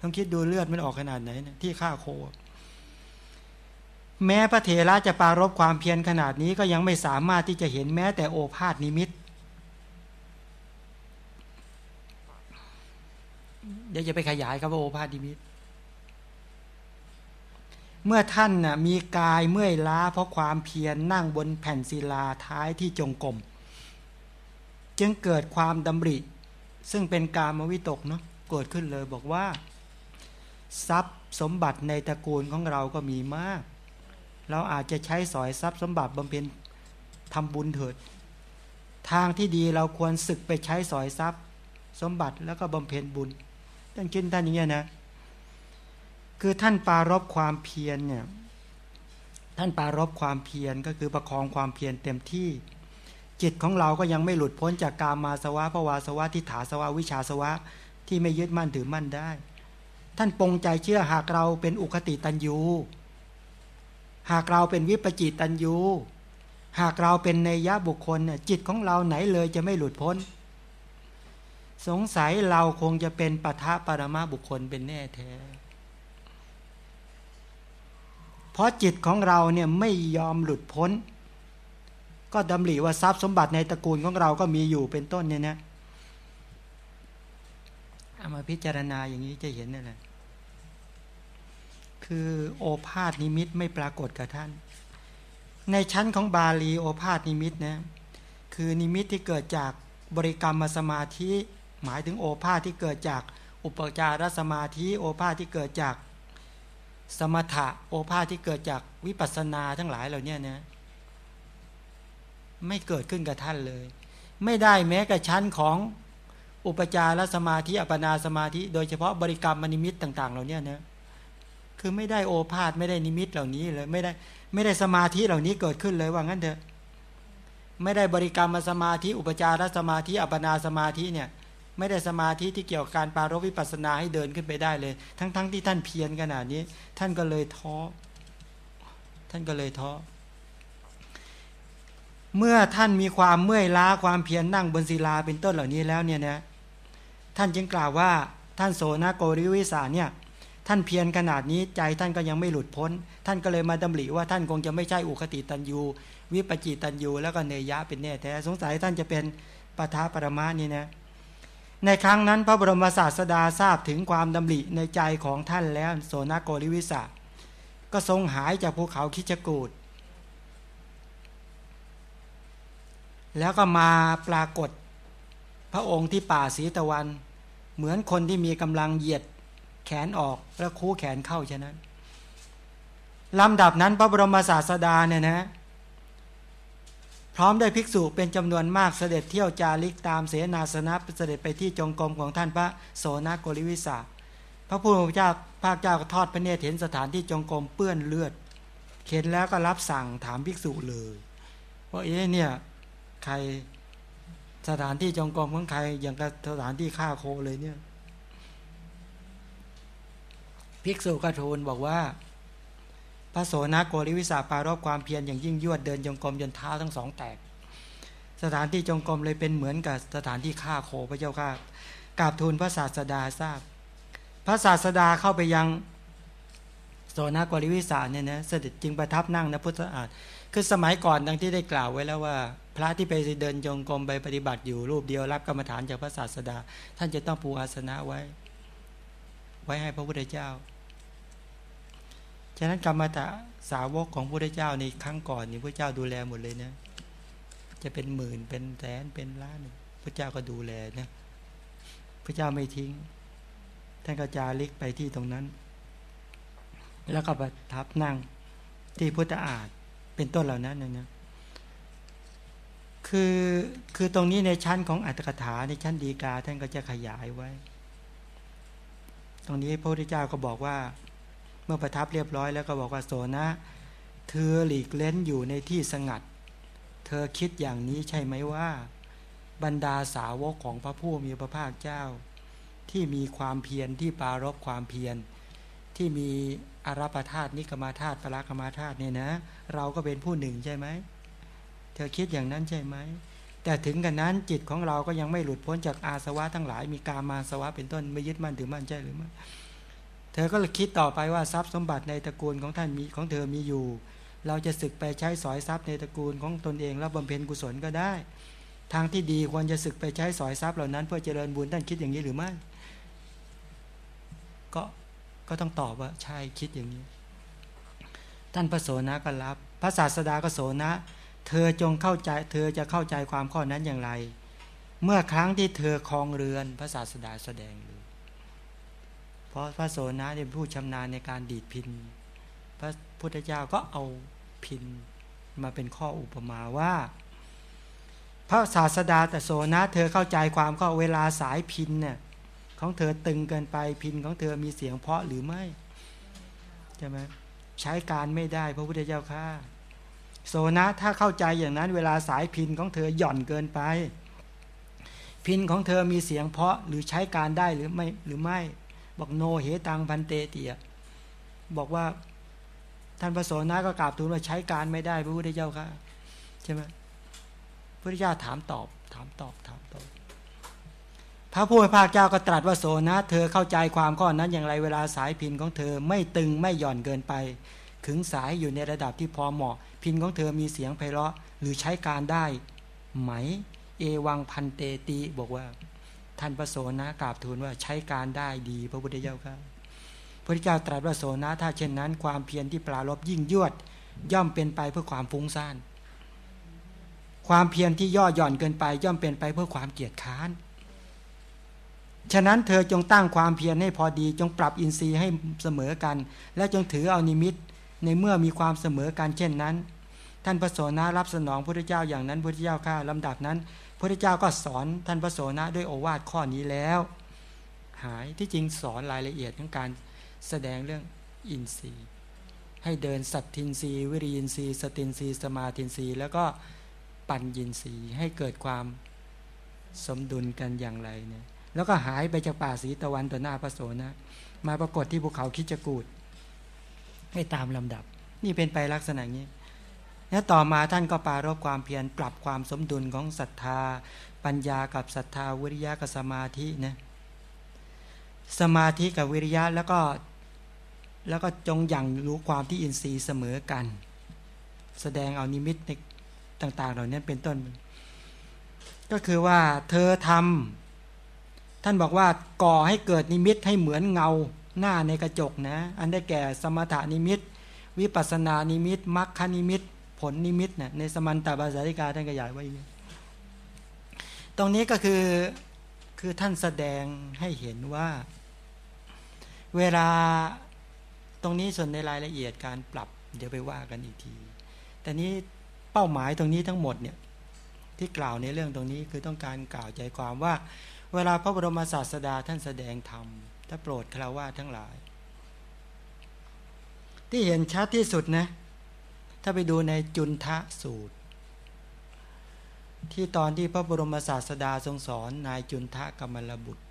ต้องคิดดูเลือดมันออกขนาดไหนเนี่ยที่ฆ่าโค แม้พระเถระจะปารบความเพียรขนาดนี้ก็ยังไม่สามารถที่จะเห็นแม้แต่โอภาษนิมิต เดี๋ยวจะไปขยายครับว่าโอภาษนิมิต เมื่อท่านน่ะมีกายเมื่อยล้าเพราะความเพียรนนั่งบนแผ่นศิลาท้ายที่จงกรมจึงเกิดความดำริ ซึ่งเป็นการมวิตกเนาะเกิดขึ้นเลยบอกว่า ทรัพย์สมบัติในตระกูลของเราก็มีมาก เราอาจจะใช้สอยทรัพย์สมบัติบำเพ็ญทำบุญเถิด ทางที่ดีเราควรศึกไปใช้สอยทรัพย์ สมบัติแล้วก็บำเพ็ญบุญ ท่านคิดท่านอย่างนี้นะ คือท่านปารบความเพียรเนี่ย ท่านปารบความเพียรก็คือประคองความเพียรเต็มที่ จิตของเราก็ยังไม่หลุดพ้นจากกามาสวะภวาสวะทิฏฐาสวะวิชาสวะที่ไม่ยึดมั่นถือมั่นได้ ท่านปงใจเชื่อหากเราเป็นอุคติตันยูหากเราเป็นวิปจิตตันยูหากเราเป็นเนยะบุคคลเนี่ยจิตของเราไหนเลยจะไม่หลุดพ้น สงสัยเราคงจะเป็นปัทะปรมาบุคคลเป็นแน่แท้ เพราะจิตของเราเนี่ยไม่ยอมหลุดพ้น ก็ดำริว่าทรัพย์สมบัติในตระกูลของเราก็มีอยู่เป็นต้นเนี่ยนะเอามาพิจารณาอย่างนี้จะเห็นนั่นแหละคือโอภาสนิมิตไม่ปรากฏกับท่าน ในชั้นของบาลีโอภาสนิมิตนะคือนิมิตที่เกิดจากบริกรรมมาสมาธิ หมายถึงโอภาสที่เกิดจากอุปจารสมาธิโอภาษที่เกิดจากสมถะโอภาษที่เกิดจากวิปัสสนาทั้งหลายเหล่านี้นะไม่เกิดขึ้นกับท่านเลย ไม่ได้แม้กับชั้นของอุปจารสมาธิอัปนาสมาธิ โดยเฉพาะบริกรรมมนิมิตต่าง ๆ เหล่านี้นะคือไม่ได้โอภาษไม่ได้นิมิตเหล่านี้เลยไม่ได้ไม่ได้สมาธิเหล่านี้เกิดขึ้นเลยว่างั้นเถอะ ไม่ได้บริกรรมสมาธิ อุปจารสมาธิอัปนาสมาธิเนี่ย ไม่ได้สมาธิที่เกี่ยวกับการปารวิปัสนาให้เดินขึ้นไปได้เลย ทั้งๆทที่ท่านเพียรขนาดนี้ ท่านก็เลยท้อ ท่านก็เลยท้อ เมื่อท่านมีความเมื่อยล้าความเพียรนั่งบนศิลาเป็นต้นเหล่านี้แล้วเนี่ยนะ ท่านจึงกล่าวว่าท่านโสนโกริวิสาเนี่ยท่านเพียรขนาดนี้ใจท่านก็ยังไม่หลุดพ้น ท่านก็เลยมาดำริว่าท่านคงจะไม่ใช่อุคติตันยูวิปจิตันยูแล้วก็เนยะเป็นแน่แท้สงสัยท่านจะเป็นปทาปรมานี่นะ ในครั้งนั้นพระบรมศาสดาทราบถึงความดำริในใจของท่านแล้วโสนโกริวิสาก็ทรงหายจากภูเขาคิจกูดแล้วก็มาปรากฏพระองค์ที่ป่าสีตะวัน เหมือนคนที่มีกำลังเหยียดแขนออกแล้วคู่แขนเข้าฉะนั้นลำดับนั้นพระบรมศาสดาเนี่ยนะ พร้อมด้วยภิกษุเป็นจำนวนมากเสด็จเที่ยวจาริกตามเสนาสนะเสด็จไปที่จงกรมของท่านพระโสนโกริวิสาพระผู้เป็นเจ้าภาคเจ้าก็ทอดพระเนตรเห็นสถานที่จงกรมเปื้อนเลือดเข็นแล้วก็รับสั่งถามภิกษุเลยว่าเอ๊ะเนี่ยใครสถานที่จงกรมของใครอย่างกับสถานที่ฆ่าโคเลยเนี่ย ภิกษุกระทูลบอกว่า พระโสนโกริวิสาปารอบความเพียรอย่างยิ่งยวดเดินจงกรมจนเท้าทั้งสองแตก สถานที่จงกรมเลยเป็นเหมือนกับสถานที่ฆ่าโคพระเจ้าข้ากราบทูลพระศาสดาทราบ พระศาสดาเข้าไปยังโสนโกริวิสาเนี่ยนะเสด็จจึงประทับนั่งนะพุทธอาฏคือสมัยก่อนดังที่ได้กล่าวไว้แล้วว่า พระที่ไปเดินจงกรมไปปฏิบัติอยู่รูปเดียวรับกรรมฐานจากพระศาสดา ท่านจะต้องปูอาสนะไว้ ไว้ให้พระพุทธเจ้า ฉะนั้นกรรมฐานสาวกของพระพุทธเจ้าในครั้งก่อนนี่พระเจ้าดูแลหมดเลยนะ จะเป็นหมื่นเป็นแสนเป็นล้านพระเจ้าก็ดูแลนะพระเจ้าไม่ทิ้งท่านก็จาริกไปที่ตรงนั้น แล้วก็ประทับนั่งที่พุทธอาฏเป็นต้นเหล่านั้นนะนะคือคือตรงนี้ในชั้นของอัตถกถาในชั้นดีกาท่านก็จะขยายไว้ ตรงนี้พระพุทธเจ้าก็บอกว่า เมื่อประทับเรียบร้อยแล้วก็บอกว่าโสนะ เธอหลีกเล้นอยู่ในที่สงัด เธอคิดอย่างนี้ใช่ไหมว่า บรรดาสาวกของพระผู้มีพระภาคเจ้า ที่มีความเพียรที่ปารบความเพียรที่มีอาราปธาตุนิกมาธาตุปรากมาธาตุเนี่ยนะ เราก็เป็นผู้หนึ่งใช่ไหมเธอคิดอย่างนั้นใช่ไหมแต่ถึงกันนั้นจิตของเราก็ยังไม่หลุดพ้นจากอาสวะทั้งหลาย มีการมาสวะเป็นต้นไม่ยึดมั่นถือมั่นใช่หรือไม่ ธอก็เลยคิดต่อไปว่าทรัพย์สมบัติในตระกูลของท่านมีของเธอมีอยู่ เราจะศึกไปใช้สอยทรัพย์ในตระกูลของตนเองแล้วบำเพ็ญกุศลก็ได้ ทางที่ดีควรจะศึกไปใช้สอยทรัพย์เหล่านั้น เพื่อเจริญบุญท่านคิดอย่างนี้หรือไม่ ก็ก็ต้องตอบว่าใช่คิดอย่างนี้ ท่านพระโสนะก็รับ พระศาสดาก็โสนะ เธอจงเข้าใจ เธอจะเข้าใจความข้อนั้นอย่างไร เมื่อครั้งที่เธอคลองเรือนพระศาสดาแสดงเลย เพราะพระโสนะเป็นผู้ชำนาญในการดีดพิน พระพุทธเจ้าก็เอาพินมาเป็นข้ออุปมาว่า พระศาสดาแต่โสนะเธอเข้าใจความก็เวลาสายพินเนี่ยของเธอตึงเกินไปพินของเธอมีเสียงเพาะหรือไม่ใช่ไหมใช้การไม่ได้พระพุทธเจ้าข้าโสนะถ้าเข้าใจอย่างนั้น เวลาสายพินของเธอหย่อนเกินไป พินของเธอมีเสียงเพาะหรือใช้การได้หรือไม่หรือไม่ บอกโนเหตังพันเตเตียบอกว่าท่านพระโสนะก็กราบทูลว่าใช้การไม่ได้พระพุทธเจ้าค่ะใช่ไหมพระพุทธเจ้าถามตอบ ถามตอบถามตอบ พระผู้เป็นพระเจ้าก็ตรัสว่าโสนะ เธอเข้าใจความข้อนั้นอย่างไรเวลาสายพินของเธอไม่ตึงไม่หย่อนเกินไป ขึงสายอยู่ในระดับที่พอเหมาะ พินของเธอมีเสียงไพเราะหรือใช้การได้ ไหม เอวังพันเตติบอกว่า ท่านพระโสนะกราบทูลว่าใช้การได้ดี พระพุทธเจ้าครับพระพุทธเจ้าตรัสว่าโสนะถ้าเช่นนั้น ความเพียรที่ปลารบยิ่งยวด ย่อมเป็นไปเพื่อความฟุ้งซ่านความเพียรที่ย่อหย่อนเกินไป ย่อมเป็นไปเพื่อความเกียจค้าน ฉะนั้นเธอจงตั้งความเพียรให้พอดี จงปรับอินทรีย์ให้เสมอกัน และจงถือเอานิมิตในเมื่อมีความเสมอกันเช่นนั้น ท่านพระโสนะรับสนองพระพุทธเจ้าอย่างนั้นพระพุทธเจ้าข้าลำดับนั้น พระเจ้าก็สอนท่านพระโสนะด้วยโอวาทข้อนี้แล้ว หายที่จริงสอนรายละเอียดของการแสดงเรื่องอินทรีย์ ให้เดินสัตทินรีวิริยินรีสตินรีสมาทินรีแล้วก็ปัญญินรีให้เกิดความสมดุลกันอย่างไรเนี่ยแล้วก็หายไปจากป่าสีตะวันต่อหน้าพระโสนะมาปรากฏที่ภูเขาคิจกูดให้ตามลำดับ นี่เป็นไปลักษณะนี้ แล้วต่อมาท่านก็ปารบความเพียรปรับความสมดุลของศรัทธา ปัญญากับศรัทธาวิริยะกับสมาธินะสมาธิกับวิริยะแล้วก็แล้วก็จงอย่างรู้ความที่อินทรีย์เสมอกัน แสดงเอานิมิตต่าง ๆ เหล่านี้เป็นต้น ก็คือว่าเธอทำท่านบอกว่าก่อให้เกิดนิมิตให้เหมือนเงาหน้าในกระจกนะ อันได้แก่สมถานิมิต วิปัสนานิมิตมรรคนิมิต ผลนิมิตเนี่ยในสมันตาบาสาริกาท่านขยายไว้ตรงนี้ก็คือคือท่านแสดงให้เห็นว่า เวลาตรงนี้ส่วนในรายละเอียดการปรับ เดี๋ยวไปว่ากันอีกที แต่นี้เป้าหมายตรงนี้ทั้งหมดเนี่ยที่กล่าวในเรื่องตรงนี้คือต้องการกล่าวใจความว่า เวลาพระบรมศาสดาท่านแสดงธรรมถ้าโปรดคราวาทั้งหลาย ที่เห็นชัดที่สุดนะ ถ้าไปดูในจุนทะสูตร ที่ตอนที่พระบรมศาสดาทรงสอนนายจุนทะกรรมลบุตร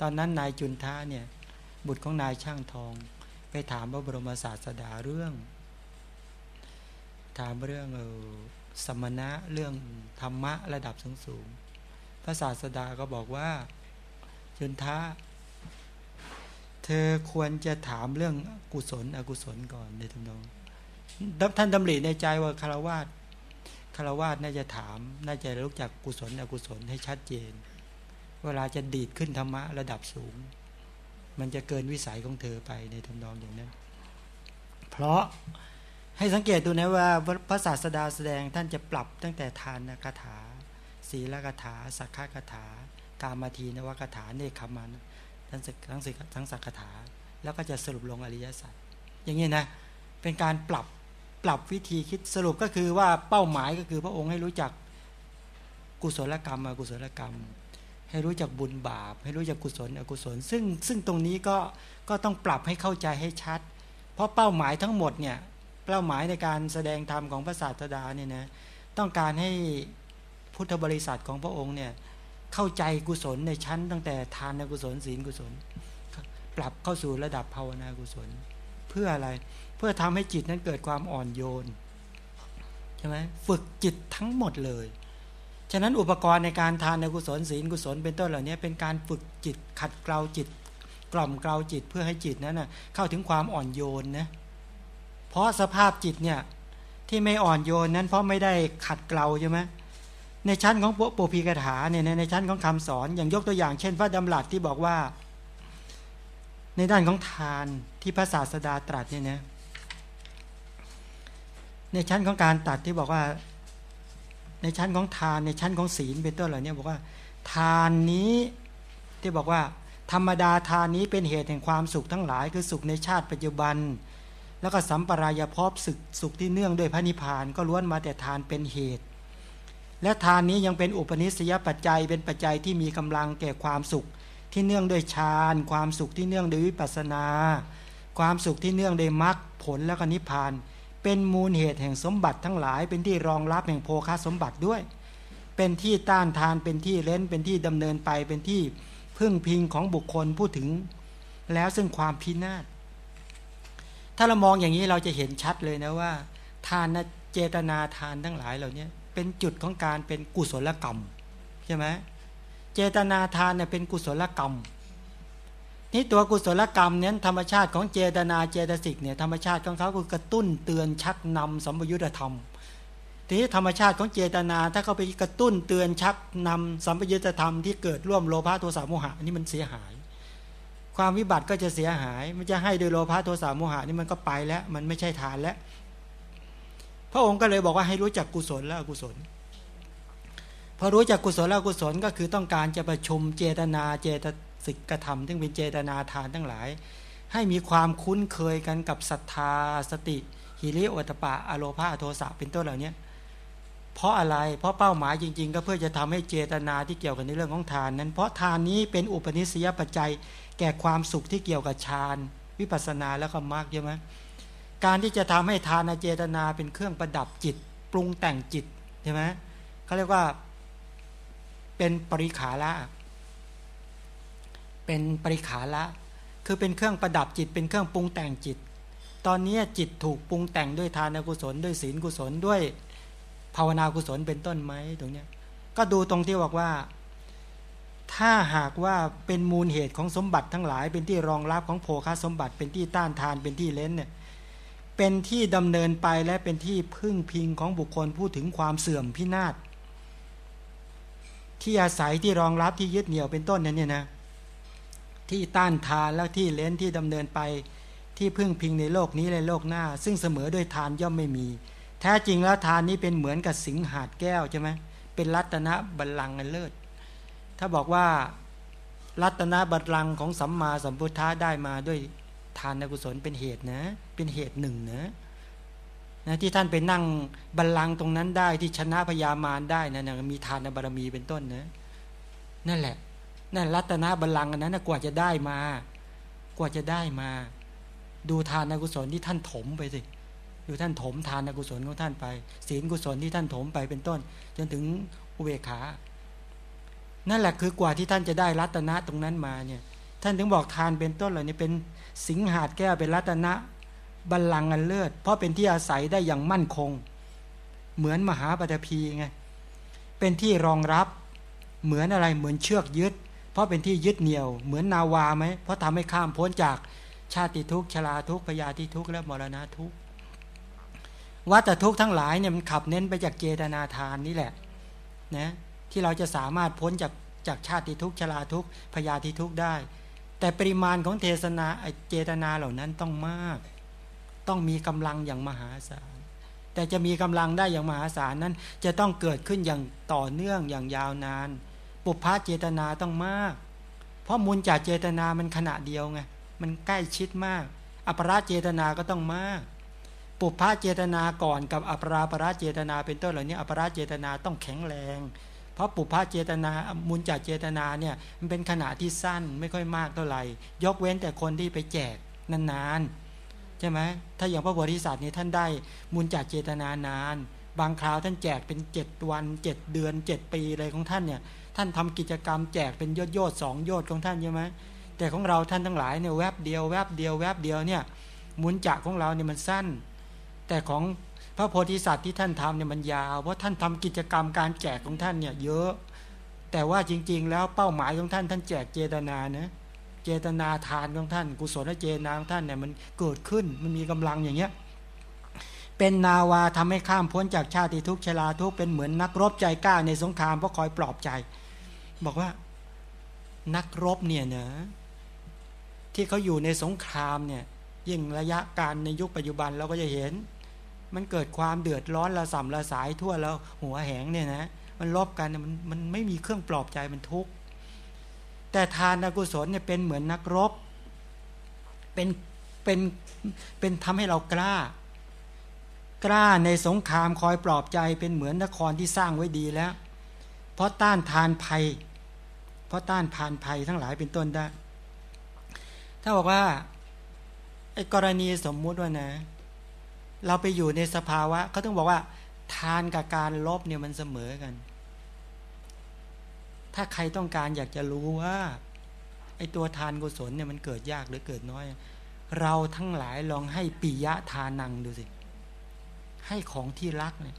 ตอนนั้นนายจุนทะเนี่ยบุตรของนายช่างทอง ไปถามพระบรมศาสดาเรื่อง ถามเรื่องเออสมณะเรื่องธรรมะระดับสูงสูงพระศาสดาก็บอกว่าจุนท้าเธอควรจะถามเรื่องกุศลอกุศลก่อนในทำนอง ท่านดำริในใจว่าคารวาสคารวาสน่าจะถาม น่าจะรู้จักกุศลอกุศลให้ชัดเจน เวลาจะดีดขึ้นธรรมะระดับสูง มันจะเกินวิสัยของเธอไปในทำนองอย่างนั้น เพราะให้สังเกตดูนะว่าพระศาสดาแสดงท่านจะปรับตั้งแต่ทานคาถา ศีลกถา สักขกถา กามาทีนวกถาเนคขมันทั้งทั้งสิทั้งสักถา แล้วก็จะสรุปลงอริยสัจอย่างนี้นะ เป็นการปรับ ปรับวิธีคิดสรุปก็คือว่าเป้าหมายก็คือพระองค์ให้รู้จักกุศลกรรมอกุศลกรรม ให้รู้จักบุญบาป ให้รู้จักกุศลอกุศล ซึ่งซึ่งตรงนี้ก็ก็ต้องปรับให้เข้าใจให้ชัด เพราะเป้าหมายทั้งหมดเนี่ยเป้าหมายในการแสดงธรรมของพระศาสดาเนี่ยนะต้องการให้พุทธบริษัทของพระองค์เนี่ยเข้าใจกุศลในชั้น ตั้งแต่ทานกุศลศีลกุศล ปรับเข้าสู่ระดับภาวนากุศล เพื่ออะไร พื่อทำให้จิตนั้นเกิดความอ่อนโยนใช่ไหมฝึกจิตทั้งหมดเลย ฉะนั้นอุปกรณ์ในการทานในกุศลศีลกุศลเป็นต้นเหล่านี้เป็นการฝึกจิตขัดเกลาจิต กล่อมเกลาจิตเพื่อให้จิตนั้นนะเข้าถึงความอ่อนโยนนะเพราะสภาพจิตเนี่ยที่ไม่อ่อนโยนนั้นเพราะไม่ได้ขัดเกลาใช่ไหมในชั้นของโปพีกถาเนี่ยในชั้นของคำสอนอย่างยกตัวอย่างเช่นพระดำรัสที่บอกว่า ในด้านของทานที่พระศาสดาตรัสเนี่ยนะ ในชั้นของการตัดที่บอกว่า ในชั้นของทานในชั้นของศีลเป็นต้นเหล่านี้บอกว่า ทานนี้ที่บอกว่า ธรรมดาทานนี้เป็นเหตุแห่งความสุขทั้งหลาย คือสุขในชาติปัจจุบัน แล้วก็สัมปรายภพสุขสุขที่เนื่องด้วยพระนิพพานก็ล้วนมาแต่ทานเป็นเหตุ และทานนี้ยังเป็นอุปนิสัยปัจจัยเป็นปัจจัยที่มีกำลังแก่ความสุขที่เนื่องด้วยฌานความสุขที่เนื่องด้วยวิปัสนา ความสุขที่เนื่องด้วยมรรคผลแล้วก็นิพพาน เป็นมูลเหตุแห่งสมบัติทั้งหลาย เป็นที่รองรับแห่งโภคาสมบัติด้วย เป็นที่ต้านทานเป็นที่เล่นเป็นที่ดำเนินไปเป็นที่พึ่งพิงของบุคคลพูดถึง แล้วซึ่งความพินาศถ้าเรามองอย่างนี้เราจะเห็นชัดเลยนะว่า ทานเจตนาทานทั้งหลายเหล่านี้เป็นจุดของการเป็นกุศลกรรมใช่ไหมเจตนาทานเนี่ยเป็นกุศลกรรม นี่ตัวกุศลกรรมเนี่ยธรรมชาติของเจตนาเจตสิกเนี่ยธรรมชาติของเขาคือกระตุ้นเตือนชักนำสัมยุญธรรม ทีนี้ธรรมชาติของเจตนาถ้าเขาไปกระตุ้นเตือนชักนำสัมยุญธรรมที่เกิดร่วมโลภะโทสะโมหะอันนี้มันเสียหาย ความวิบัติก็จะเสียหาย มันจะให้โดยโลภะโทสะโมหะนี่มันก็ไปแล้วมันไม่ใช่ทานแล้ว พระองค์ก็เลยบอกว่าให้รู้จักกุศลและอกุศลพอรู้จักกุศลและอกุศลก็คือต้องการจะประชุมเจตนาเจต สิกธรรมที่เป็นเจตนาทานทั้งหลาย ให้มีความคุ้นเคยกันกับศรัทธาสติหิริโอตปะอโลภาโทสะเป็นต้นเหล่านี้เพราะอะไร เพราะเป้าหมายจริงๆ ก็เพื่อจะทำให้เจตนาที่เกี่ยวกับในเรื่องของทานนั้น เพราะทานนี้เป็นอุปนิสัยปัจจัย แก่ความสุขที่เกี่ยวกับฌานวิปัสสนาแล้วก็มรรคใช่ไหมการที่จะทำให้ทานเจตนาเป็นเครื่องประดับจิต ปรุงแต่งจิตใช่ไหมเขาเรียกว่าเป็นปริขาละ เป็นปริขาละ คือเป็นเครื่องประดับจิตเป็นเครื่องปรุงแต่งจิต ตอนนี้จิตถูกปรุงแต่งด้วยทานกุศล ด้วยศีลกุศลด้วยภาวนากุศลเป็นต้นไหมตรงนี้ก็ดูตรงที่บอกว่า ถ้าหากว่าเป็นมูลเหตุของสมบัติทั้งหลาย เป็นที่รองรับของโภคาสมบัติเป็นที่ต้านทานเป็นที่เล้นเนี่ยเป็นที่ดำเนินไปและเป็นที่พึ่งพิงของบุคคลพูดถึงความเสื่อมพินาศที่อาศัยที่รองรับที่ยึดเหนี่ยวเป็นต้นนั้นเนี่ยนะ ที่ต้านทานแล้วที่เล้นที่ดำเนินไปที่พึ่งพิงในโลกนี้และโลกหน้า ซึ่งเสมอด้วยทานย่อมไม่มี แท้จริงแล้วทานนี้เป็นเหมือนกับสิงหาดแก้วใช่ไหมเป็นรัตนบัลลังก์อันเลิศ ถ้าบอกว่ารัตนบัลลังก์ของสัมมาสัมพุทธะได้มาด้วยทานกุศลเป็นเหตุนะ เป็นเหตุหนึ่งนะนะที่ท่านไปนั่งบัลลังก์ตรงนั้นได้ที่ชนะพญามารได้นะนะมีทานบารมีเป็นต้นนะนั่นแหละ นั่นรัตนบัลลังก์นั้นกว่าจะได้มา กว่าจะได้มา ดูทานกุศลที่ท่านถมไปสิดูท่านถมทานกุศลของท่านไป ศีลกุศลที่ท่านถมไปเป็นต้น จนถึงอุเบกขา นั่นแหละคือกว่าที่ท่านจะได้รัตนะตรงนั้นมาเนี่ยท่านถึงบอกทานเป็นต้นเหล่านี้เป็นสิงหาดแก้วเป็นรัตนะบัลลังก์อันเลิศเพราะเป็นที่อาศัยได้อย่างมั่นคง เหมือนมหาปฐพีไงเป็นที่รองรับเหมือนอะไรเหมือนเชือกยึด เพราะเป็นที่ยึดเหนี่ยวเหมือนนาวาไหมเพราะทำให้ข้ามพ้นจากชาติทุกข์ชราทุกข์พยาธิทุกข์และมรณะทุกข์วัฏทุกข์ทั้งหลายเนี่ยมันขับเน้นไปจากเจตนาทานนี่แหละนะที่เราจะสามารถพ้นจากจากชาติทุกข์ชราทุกข์พยาธิทุกข์ได้ แต่ปริมาณของเทศนาเจตนาเหล่านั้นต้องมาก ต้องมีกำลังอย่างมหาศาลแต่จะมีกำลังได้อย่างมหาศาลนั้น จะต้องเกิดขึ้นอย่างต่อเนื่องอย่างยาวนาน ปุพพะเจตนาต้องมาก เพราะมูลจากเจตนามันขณะเดียวไงมันใกล้ชิดมาก อัปราเจตนาก็ต้องมาก ปุพพะเจตนาก่อนกับอัปราปราเจตนาเป็นต้นเหล่านี้อัปราเจตนาต้องแข็งแรง เพราะปุพพะเจตนามูลจากเจตนาเนี่ยมันเป็นขณะที่สั้นไม่ค่อยมากเท่าไหร่ ยกเว้นแต่คนที่ไปแจกนานๆใช่ไหมถ้าอย่างพระโพธิสัตว์นี่ท่านได้มูลจากเจตนานาน บางคราวท่านแจกเป็นเจ็ดวันเจ็ดเดือนเจ็ดปีอะไรของท่านเนี่ย ท่านทำกิจกรรมแจกเป็นยอดยอดสองยอดของท่านใช่ไหมแต่ของเราท่านทั้งหลายเนี่ยแวบเดียวแวบเดียวแวบเดียวเนี่ยมุนจักของเราเนี่ยมันสั้น แต่ของพระโพธิสัตว์ที่ท่านทำเนี่ยมันยาว เพราะท่านทำกิจกรรมการแจกของท่านเนี่ยเยอะ แต่ว่าจริง ๆ แล้วเป้าหมายของท่านท่านแจกเจตนานะเจตนาทานของท่าน กุศลเจตนาของท่านเนี่ยมันเกิดขึ้นมันมีกำลังอย่างเงี้ยเป็นนาวาทำให้ข้ามพ้นจากชาติทุกชราทุกเป็นเหมือนนักรบใจกล้าในสงครามเพราะคอยปลอบใจ บอกว่า นักรบเนี่ยเนะที่เขาอยู่ในสงครามเนี่ย ยิ่งระยะการในยุคปัจจุบันเราก็จะเห็น มันเกิดความเดือดร้อนระสำระสายทั่วแล้วหัวแหงเนี่ยนะมันลบกันมันมันไม่มีเครื่องปลอบใจมันทุกข์แต่ทานอกุศลเนี่ยเป็นเหมือนนักรบ เป็นเป็นเป็นทำให้เรากล้า กล้าในสงครามคอยปลอบใจเป็นเหมือนนครที่สร้างไว้ดีแล้ว เพราะต้านทานภัย เพราะต้านทานภัยทั้งหลายเป็นต้นได้ ถ้าบอกว่าไอ้กรณีสมมุติว่านะ เราไปอยู่ในสภาวะเขาต้องบอกว่า ทานกับการลบเนี่ยมันเสมอกัน ถ้าใครต้องการอยากจะรู้ว่าไอ้ตัวทานกุศลเนี่ยมันเกิดยากหรือเกิดน้อย เราทั้งหลายลองให้ปิยะทานังดูสิ ให้ของที่รักเนี่ย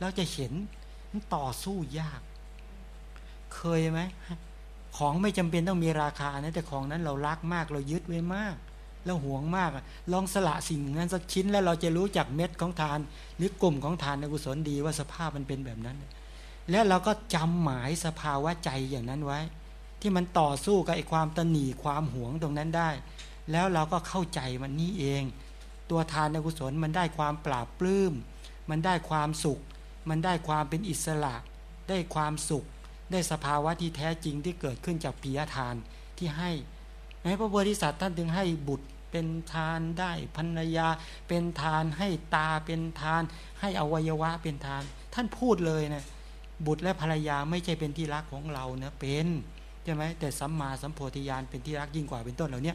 เราจะเห็นมันต่อสู้ยาก เคยไหม ของไม่จำเป็นต้องมีราคานะแต่ของนั้นเรารักมากเรายึดไว้มากเราหวงมากลองสละสิ่งนั้นสักชิ้นแล้วเราจะรู้จักเม็ดของทาน หรือกลุ่มของทานในกุศลดีว่าสภาพมันเป็นแบบนั้น และเราก็จำหมายสภาวะใจอย่างนั้นไว้ ที่มันต่อสู้กับไอ้ความตนีความหวงตรงนั้นได้ แล้วเราก็เข้าใจมันนี้เอง ตัวทานกุศลมันได้ความปราบปลื้มมันได้ความสุข มันได้ความเป็นอิสระ ได้ความสุข ได้สภาวะที่แท้จริงที่เกิดขึ้นจากปียทานที่ให้ในพระบริษัทท่านถึงให้บุตรเป็นทานได้ภรรยา เป็นทานให้ตาเป็นทาน ให้อวัยวะเป็นทาน ท่านพูดเลยนะบุตรและภรรยาไม่ใช่เป็นที่รักของเรานะเป็นใช่ไหมแต่สัมมาสัมโพธิญาณเป็นที่รักยิ่งกว่าเป็นต้นเหล่านี้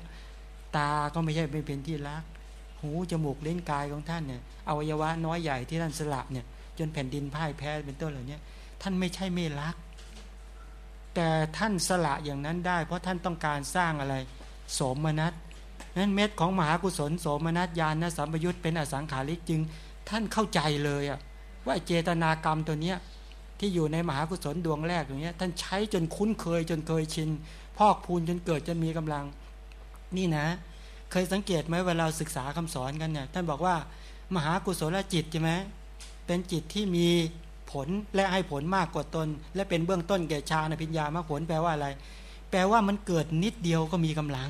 ตาก็ไม่ใช่เป็นเป็นที่รัก หูจมูกเล่นกายของท่านเนี่ยอวัยวะน้อยใหญ่ที่ท่านสละเนี่ยจนแผ่นดินพ่ายแพ้เป็นต้นเหล่านี้ท่านไม่ใช่ไม่รัก แต่ท่านสละอย่างนั้นได้ เพราะท่านต้องการสร้างอะไรสมนัตนั้นเม็ดของมหากุศลโสมนัสญาณนะสัมปยุตเป็นอสังขาริกจึง ท่านเข้าใจเลยอะว่าเจตนากรรมตัวเนี้ยที่อยู่ในมหากุศลดวงแรกอย่างเงี้ยท่านใช้จนคุ้นเคยจนเคยชิน พอกพูนจนเกิดจนมีกำลัง นี่นะ เคยสังเกตไหมเวลาศึกษาคำสอนกันเนี่ยท่านบอกว่ามหากุศลจิตใช่ไหมเป็นจิตที่มี ลและให้ผลมากกว่าตน และเป็นเบื้องต้นแก่ชาในพิญญามากผลแปลว่าอะไร แปลว่ามันเกิดนิดเดียวก็มีกำลัง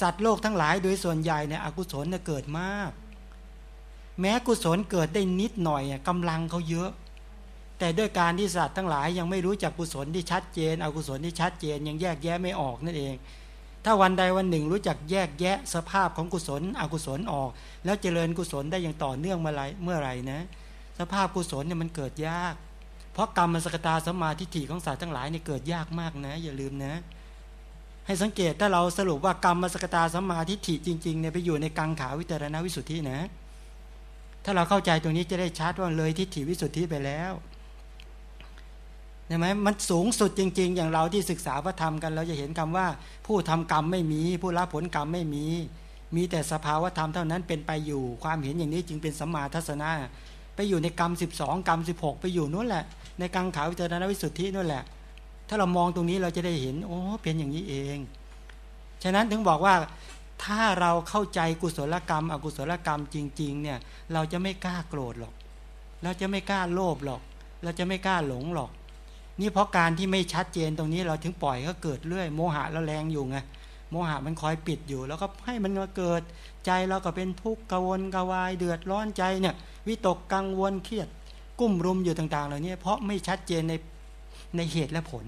สัตว์โลกทั้งหลายโดยส่วนใหญ่เนี่ยอกุศลเนี่ยเกิดมาก แม้กุศลเกิดได้นิดหน่อยกำลังเขาเยอะ แต่ด้วยการที่สัตว์ทั้งหลายยังไม่รู้จักกุศลที่ชัดเจน อกุศลที่ชัดเจนยังแยกแยะไม่ออกนั่นเองถ้าวันใดวันหนึ่งรู้จักแยกแยะสภาพของกุศล อกุศลออก แล้วเจริญกุศลได้อย่างต่อเนื่องเมื่อไรเมื่อไรนะ สภาพกุศลเนี่ยมันเกิดยาก เพราะกรรมสกตาสมาธิฐิของสัตว์ทั้งหลายเนี่ยเกิดยากมากนะ อย่าลืมนะ ให้สังเกตถ้าเราสรุปว่ากรรมสกตาสมาธิฐิจริงๆเนี่ยไปอยู่ในกังขาวิตรณวิสุทธินะ ถ้าเราเข้าใจตรงนี้จะได้ชัดว่าเลยทิฏฐิวิสุทธิไปแล้วใช่ไหมมันสูงสุดจริง ๆ อย่างเราที่ศึกษาพระธรรมกัน เราจะเห็นคำว่า ผู้ทำกรรมไม่มี ผู้รับผลกรรมไม่มี มีแต่สภาวธรรมเท่านั้นเป็นไปอยู่ ความเห็นอย่างนี้จึงเป็นสัมมาทัศนะ ไปอยู่ในกรรม 12 กรรม 16 ไปอยู่นู้นแหละ ในกังขาวิจารณวิสุทธินั่นแหละ ถ้าเรามองตรงนี้เราจะได้เห็น โอ้เป็นอย่างนี้เอง ฉะนั้นถึงบอกว่าถ้าเราเข้าใจกุศลกรรม อกุศลกรรมจริง ๆ เนี่ย เราจะไม่กล้าโกรธหรอก เราจะไม่กล้าโลภหรอก เราจะไม่กล้าหลงหรอก นี่เพราะการที่ไม่ชัดเจนตรงนี้เราถึงปล่อยก็เกิดเรื่อย โมหะเราแรงอยู่ไงโมหะมันคอยปิดอยู่ แล้วก็ให้มันมาเกิดใจเราก็เป็นทุกข์กวลกวายเดือดร้อนใจเนี่ย วิตกกังวลเครียด กุ้มรุมอยู่ต่าง ๆ เหล่านี้เพราะไม่ชัดเจนในในเหตุและผล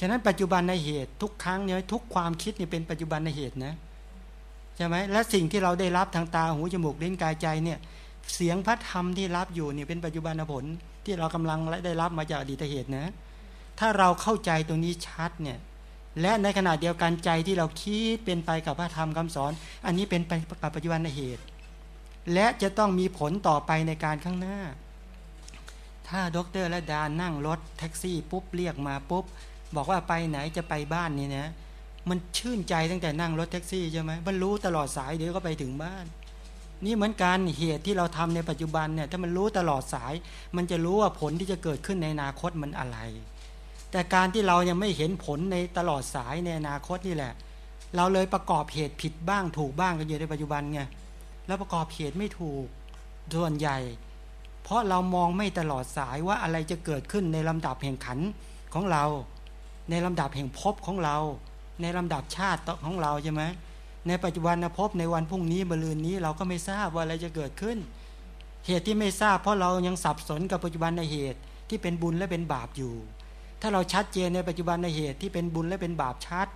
ฉะนั้นปัจจุบันในเหตุทุกครั้งเนี่ยทุกความคิดเนี่ยเป็นปัจจุบันในเหตุนะใช่ไหมและสิ่งที่เราได้รับทางตาหูจมูกลิ้นกายใจเนี่ยเสียงพระธรรมที่รับอยู่เนี่ยเป็นปัจจุบันผลที่เรากำลังได้รับมาจากอดีตเหตุนะถ้าเราเข้าใจตรงนี้ชัดเนี่ยและในขณะเดียวกันใจที่เราคิดเป็นไปกับพระธรรมคำสอน อันนี้เป็นไปกับปัจจุบันเหตุ และจะต้องมีผลต่อไปในการข้างหน้า ถ้าดรและดานั่งรถแท็กซี่ปุ๊บเรียกมาปุ๊บ บอกว่าไปไหนจะไปบ้านนี่นะ มันชื่นใจตั้งแต่นั่งรถแท็กซี่ใช่ไหมมันรู้ตลอดสายเดี๋ยวก็ไปถึงบ้าน นี่เหมือนการเหตุที่เราทำในปัจจุบันเนี่ยถ้ามันรู้ตลอดสาย มันจะรู้ว่าผลที่จะเกิดขึ้นในอนาคตมันอะไร แต่การที่เรายังไม่เห็นผลในตลอดสายในอนาคตนี่แหละ เราเลยประกอบเหตุผิดบ้างถูกบ้างกันอยู่ในปัจจุบันไง แล้วประกอบเหตุไม่ถูกส่วนใหญ่ เพราะเรามองไม่ตลอดสายว่าอะไรจะเกิดขึ้นในลำดับแห่งขันของเรา ในลำดับแห่งภพของเรา ในลำดับชาติของเราใช่ไหมในปัจจุบันนพบในวันพรุ่งนี้บรืนนี้เราก็ไม่ทราบว่าอะไรจะเกิดขึ้น เหตุที่ไม่ทราบ เพราะเรายังสับสนกับปัจจุบันในเหตุที่เป็นบุญและเป็นบาปอยู่ ถ้าเราชัดเจนในปัจจุบันในเหตุที่เป็นบุญและเป็นบาปชัด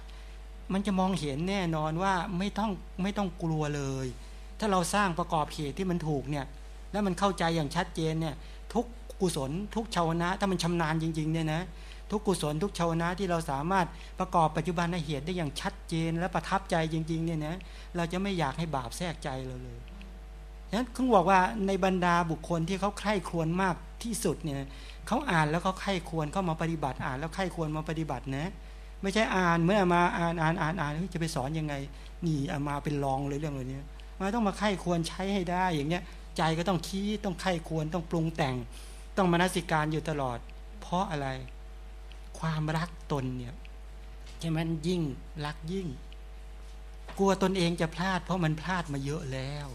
มันจะมองเห็นแน่นอนว่าไม่ต้องไม่ต้องกลัวเลย ถ้าเราสร้างประกอบเหตุที่มันถูกเนี่ยแล้วมันเข้าใจอย่างชัดเจนเนี่ยทุกกุศลทุกชาวนะ ถ้ามันชำนาญจริงๆเนี่ยนะทุกกุศลทุกชาวนะที่เราสามารถประกอบปัจจุบันในเหตุได้อย่างชัดเจนและประทับใจจริงๆเนี่ยนะเราจะไม่อยากให้บาปแทรกใจเราเลยฉะนั้นเขาบอกว่าในบรรดาบุคคลที่เขาใคร่ครวญมากที่สุดเนี่ยเขาอ่านแล้วเขาใคร่ครวญเข้ามาปฏิบัติอ่านแล้วใคร่ครวญมาปฏิบัตินะไม่ใช่อ่านเมื่อมาอ่านอ่านอ่านอ่านจะไปสอนยังไงนี่อามาเป็นรองเลยเรื่องอะไรนี้ มาต้องมาไข้ควรใช้ให้ได้อย่างเงี้ยใจก็ต้องคิดต้องไข้ควรต้องปรุงแต่ง ต้องมนสิการอยู่ตลอด เพราะอะไร ความรักตนเนี่ยใช่ไหมยิ่งรักยิ่ง กลัวตนเองจะพลาด เพราะมันพลาดมาเยอะแล้ว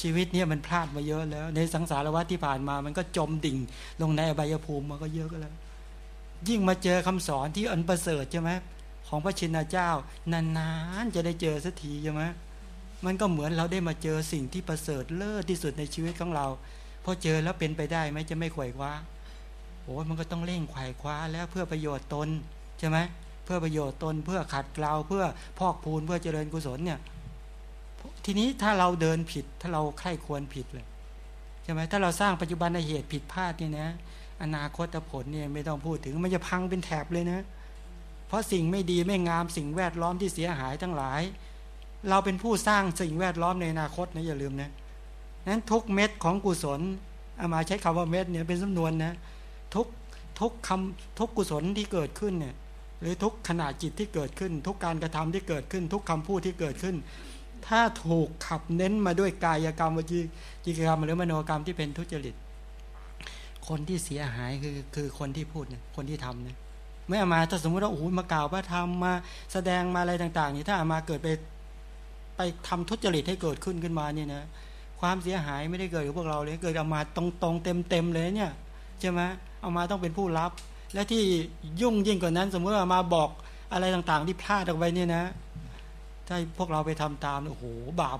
ชีวิตเนี่ยมันพลาดมาเยอะแล้ว ในสังสารวัฏที่ผ่านมา มันก็จมดิ่ง ลงในอบายภูมิมาก็เยอะก็แล้ว ยิ่งมาเจอคำสอนที่อันประเสริฐใช่ไหมของพระชินเจ้านานๆจะได้เจอสักทีใช่ไหม มันก็เหมือนเราได้มาเจอสิ่งที่ประเสริฐเลิศที่สุดในชีวิตของเราพอเจอแล้วเป็นไปได้ไหมจะไม่ขวยคว้าโอ้มันก็ต้องเร่งไขว่คว้าแล้วเพื่อประโยชน์ตนใช่ไหมเพื่อประโยชน์ตนเพื่อขัดเกลาเพื่อพอกพูนเพื่อเจริญกุศลเนี่ยทีนี้ถ้าเราเดินผิดถ้าเราใคร่ควรผิดเลยใช่ไหมถ้าเราสร้างปัจจุบันในเหตุผิดพลาดเนี่ยนะ อนาคตผลเนี่ยไม่ต้องพูดถึงมันจะพังเป็นแถบเลยนะ เพราะสิ่งไม่ดีไม่งามสิ่งแวดล้อมที่เสียหายทั้งหลาย เราเป็นผู้สร้างสิ่งแวดล้อมในอนาคตนะอย่าลืมนะนั้นทุกเม็ดของกุศลเอามาใช้คำว่าเม็ดเนี่ยเป็นจำนวนนะทุกทุกคำทุกกุศลที่เกิดขึ้นเนี่ยหรือทุกขณะจิตที่เกิดขึ้น ทุกการกระทำที่เกิดขึ้น ทุกคำพูดที่เกิดขึ้น ถ้าถูกขับเน้นมาด้วยกายกรรมวิจิกรรมหรือมโนกรรมที่เป็นทุจริต คนที่เสียหายคือคือคนที่พูดเนี่ยคนที่ทำเนี่ยไม่อามาถ้าสมมติว่าโอ้โหมากล่าวพระธรรมมาแสดงมาอะไรต่าง ๆ นี่ถ้าอามาเกิดไป ไปทำทุจริตให้เกิดขึ้นขึ้นมาเนี่ยนะความเสียหายไม่ได้เกิดกับพวกเราเลยเกิดเอามาตรงๆเต็มๆเลยเนี่ยใช่ไหมเอามาต้องเป็นผู้รับ และที่ยุ่งยิ่งกว่านั้น สมมติว่ามาบอกอะไรต่างๆ ที่พลาดออกไปเนี่ยนะ ถ้าพวกเราไปทำตามโอ้โหบาป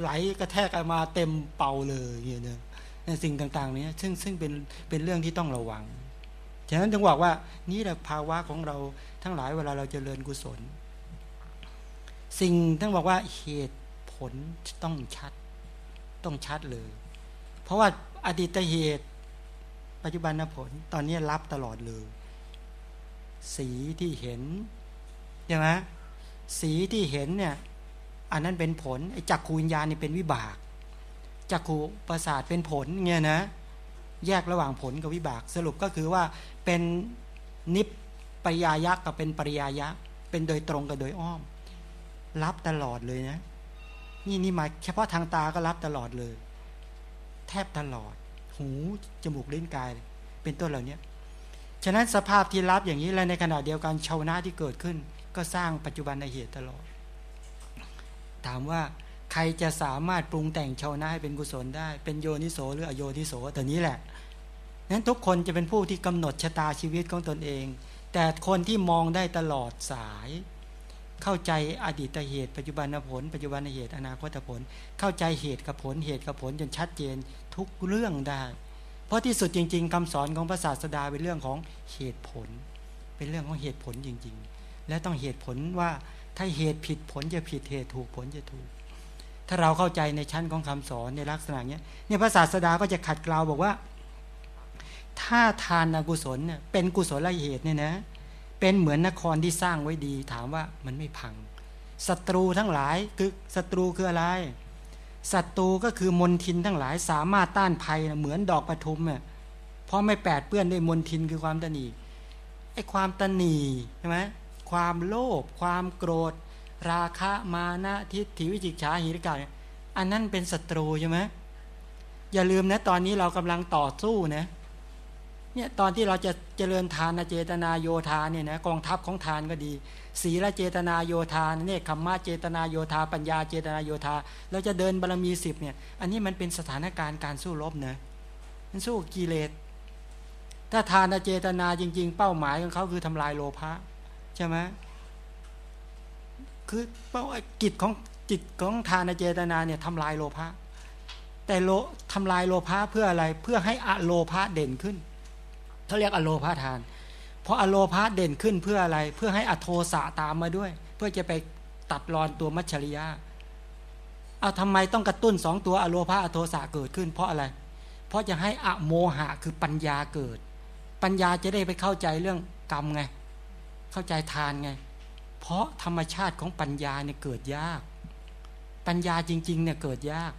ไหลกระแทกมาเต็มเป่าเลยอย่างเงี้ยในสิ่งต่างๆนี้ซึ่งซึ่งเป็นเป็นเรื่องที่ต้องระวังฉะนั้นจึงบอกว่านี่แหละภาวะของเราทั้งหลายเวลาเราจเจริญกุศล สิ่งทั้งบอกว่าเหตุผลต้องชัด ต้องชัดเลย เพราะว่าอดีตเหตุ ปัจจุบันผล ตอนนี้รับตลอดเลย สีที่เห็นใช่ไหมสีที่เห็นเนี่ยอันนั้นเป็นผลไอ้จักขูวิญญาณนี่เป็นวิบากจักขูประสาทเป็นผลเงี้ยนะ แยกระหว่างผลกับวิบาก สรุปก็คือว่าเป็นนิปปริยายักกับเป็นปริยายักเป็นโดยตรงกับโดยอ้อม รับตลอดเลยนะ นี่นี่มาเฉพาะทางตาก็รับตลอดเลย แทบตลอด หูจมูกลิ้นกาย เป็นต้นเหล่านี้ฉะนั้นสภาพที่รับอย่างนี้และในขณะเดียวกันชาวนาที่เกิดขึ้น ก็สร้างปัจจุบันในเหตุตลอด ถามว่าใครจะสามารถปรุงแต่งชาวนาให้เป็นกุศลได้ เป็นโยนิโสหรืออโยนิโสแต่นี้แหละนั้นทุกคนจะเป็นผู้ที่กำหนดชะตาชีวิตของตนเอง แต่คนที่มองได้ตลอดสาย เข้าใจอดีตเหตุ ปัจจุบันผล ปัจจุบันเหตุ อนาคตผล เข้าใจเหตุกับผลเหตุกับผลจนชัดเจนทุกเรื่องได้ เพราะที่สุดจริง ๆคำสอนของพระศาสดาเป็นเรื่องของเหตุผล เป็นเรื่องของเหตุผลจริง ๆ และต้องเหตุผลว่าถ้าเหตุผิดผลจะผิดเหตุถูกผลจะถูก ถ้าเราเข้าใจในชั้นของคำสอนในลักษณะนี้เนี่ยพระศาสดาก็จะขัดเกลาบอกว่า ถ้าทานอกุศลเนี่ยเป็นกุศลละเหตุเนี่ยนะ เป็นเหมือนนครที่สร้างไว้ดี ถามว่ามันไม่พังศัตรูทั้งหลายคือศัตรูคืออะไรศัตรูก็คือมนทินทั้งหลายสามารถต้านภัยเหมือนดอกปทุมเนี่ยเพราะไม่แปดเปื้อนด้วยมนทินคือความตนีไอ้ความตนีใช่ไหมความโลภความโกรธ ราคะมานะทิฏฐิวิจิกฉาหิริกาอันนั้นเป็นศัตรูใช่ไหมอย่าลืมนะตอนนี้เรากำลังต่อสู้นะ เนี่ยตอนที่เราจะเจริญทานเจตนาโยธาเนี่ยนะกองทัพของทานก็ดีศีลเจตนาโยธาเนี่ยคำมาเจตนาโยธา ปัญญาเจตนาโยธาเราจะเดินบารมีสิบเนี่ย อันนี้มันเป็นสถานการณ์การสู้รบเนะมันสู้กิเลสถ้าทานเจตนาจริง ๆ เป้าหมายของเขาคือทำลายโลภะใช่ไหมคือเป้ากิจของจิตของทานเจตนาเนี่ยทำลายโลภะแต่โลทำลายโลภะเพื่ออะไรเพื่อให้อโลภะเด่นขึ้น เขาเรียกอโลภะทาน เพราะอโลภะเด่นขึ้นเพื่ออะไร เพื่อให้อโทสะตามมาด้วย เพื่อจะไปตัดรอนตัวมัชริยะเอาทำไมต้องกระตุ้นสองตัวอโลภะอโทสะเกิดขึ้น เพราะอะไร เพราะจะให้อโมหะคือปัญญาเกิด ปัญญาจะได้ไปเข้าใจเรื่องกรรมไง เข้าใจทานไง เพราะธรรมชาติของปัญญาเนี่ยเกิดยาก ปัญญาจริงๆเนี่ยเกิดยาก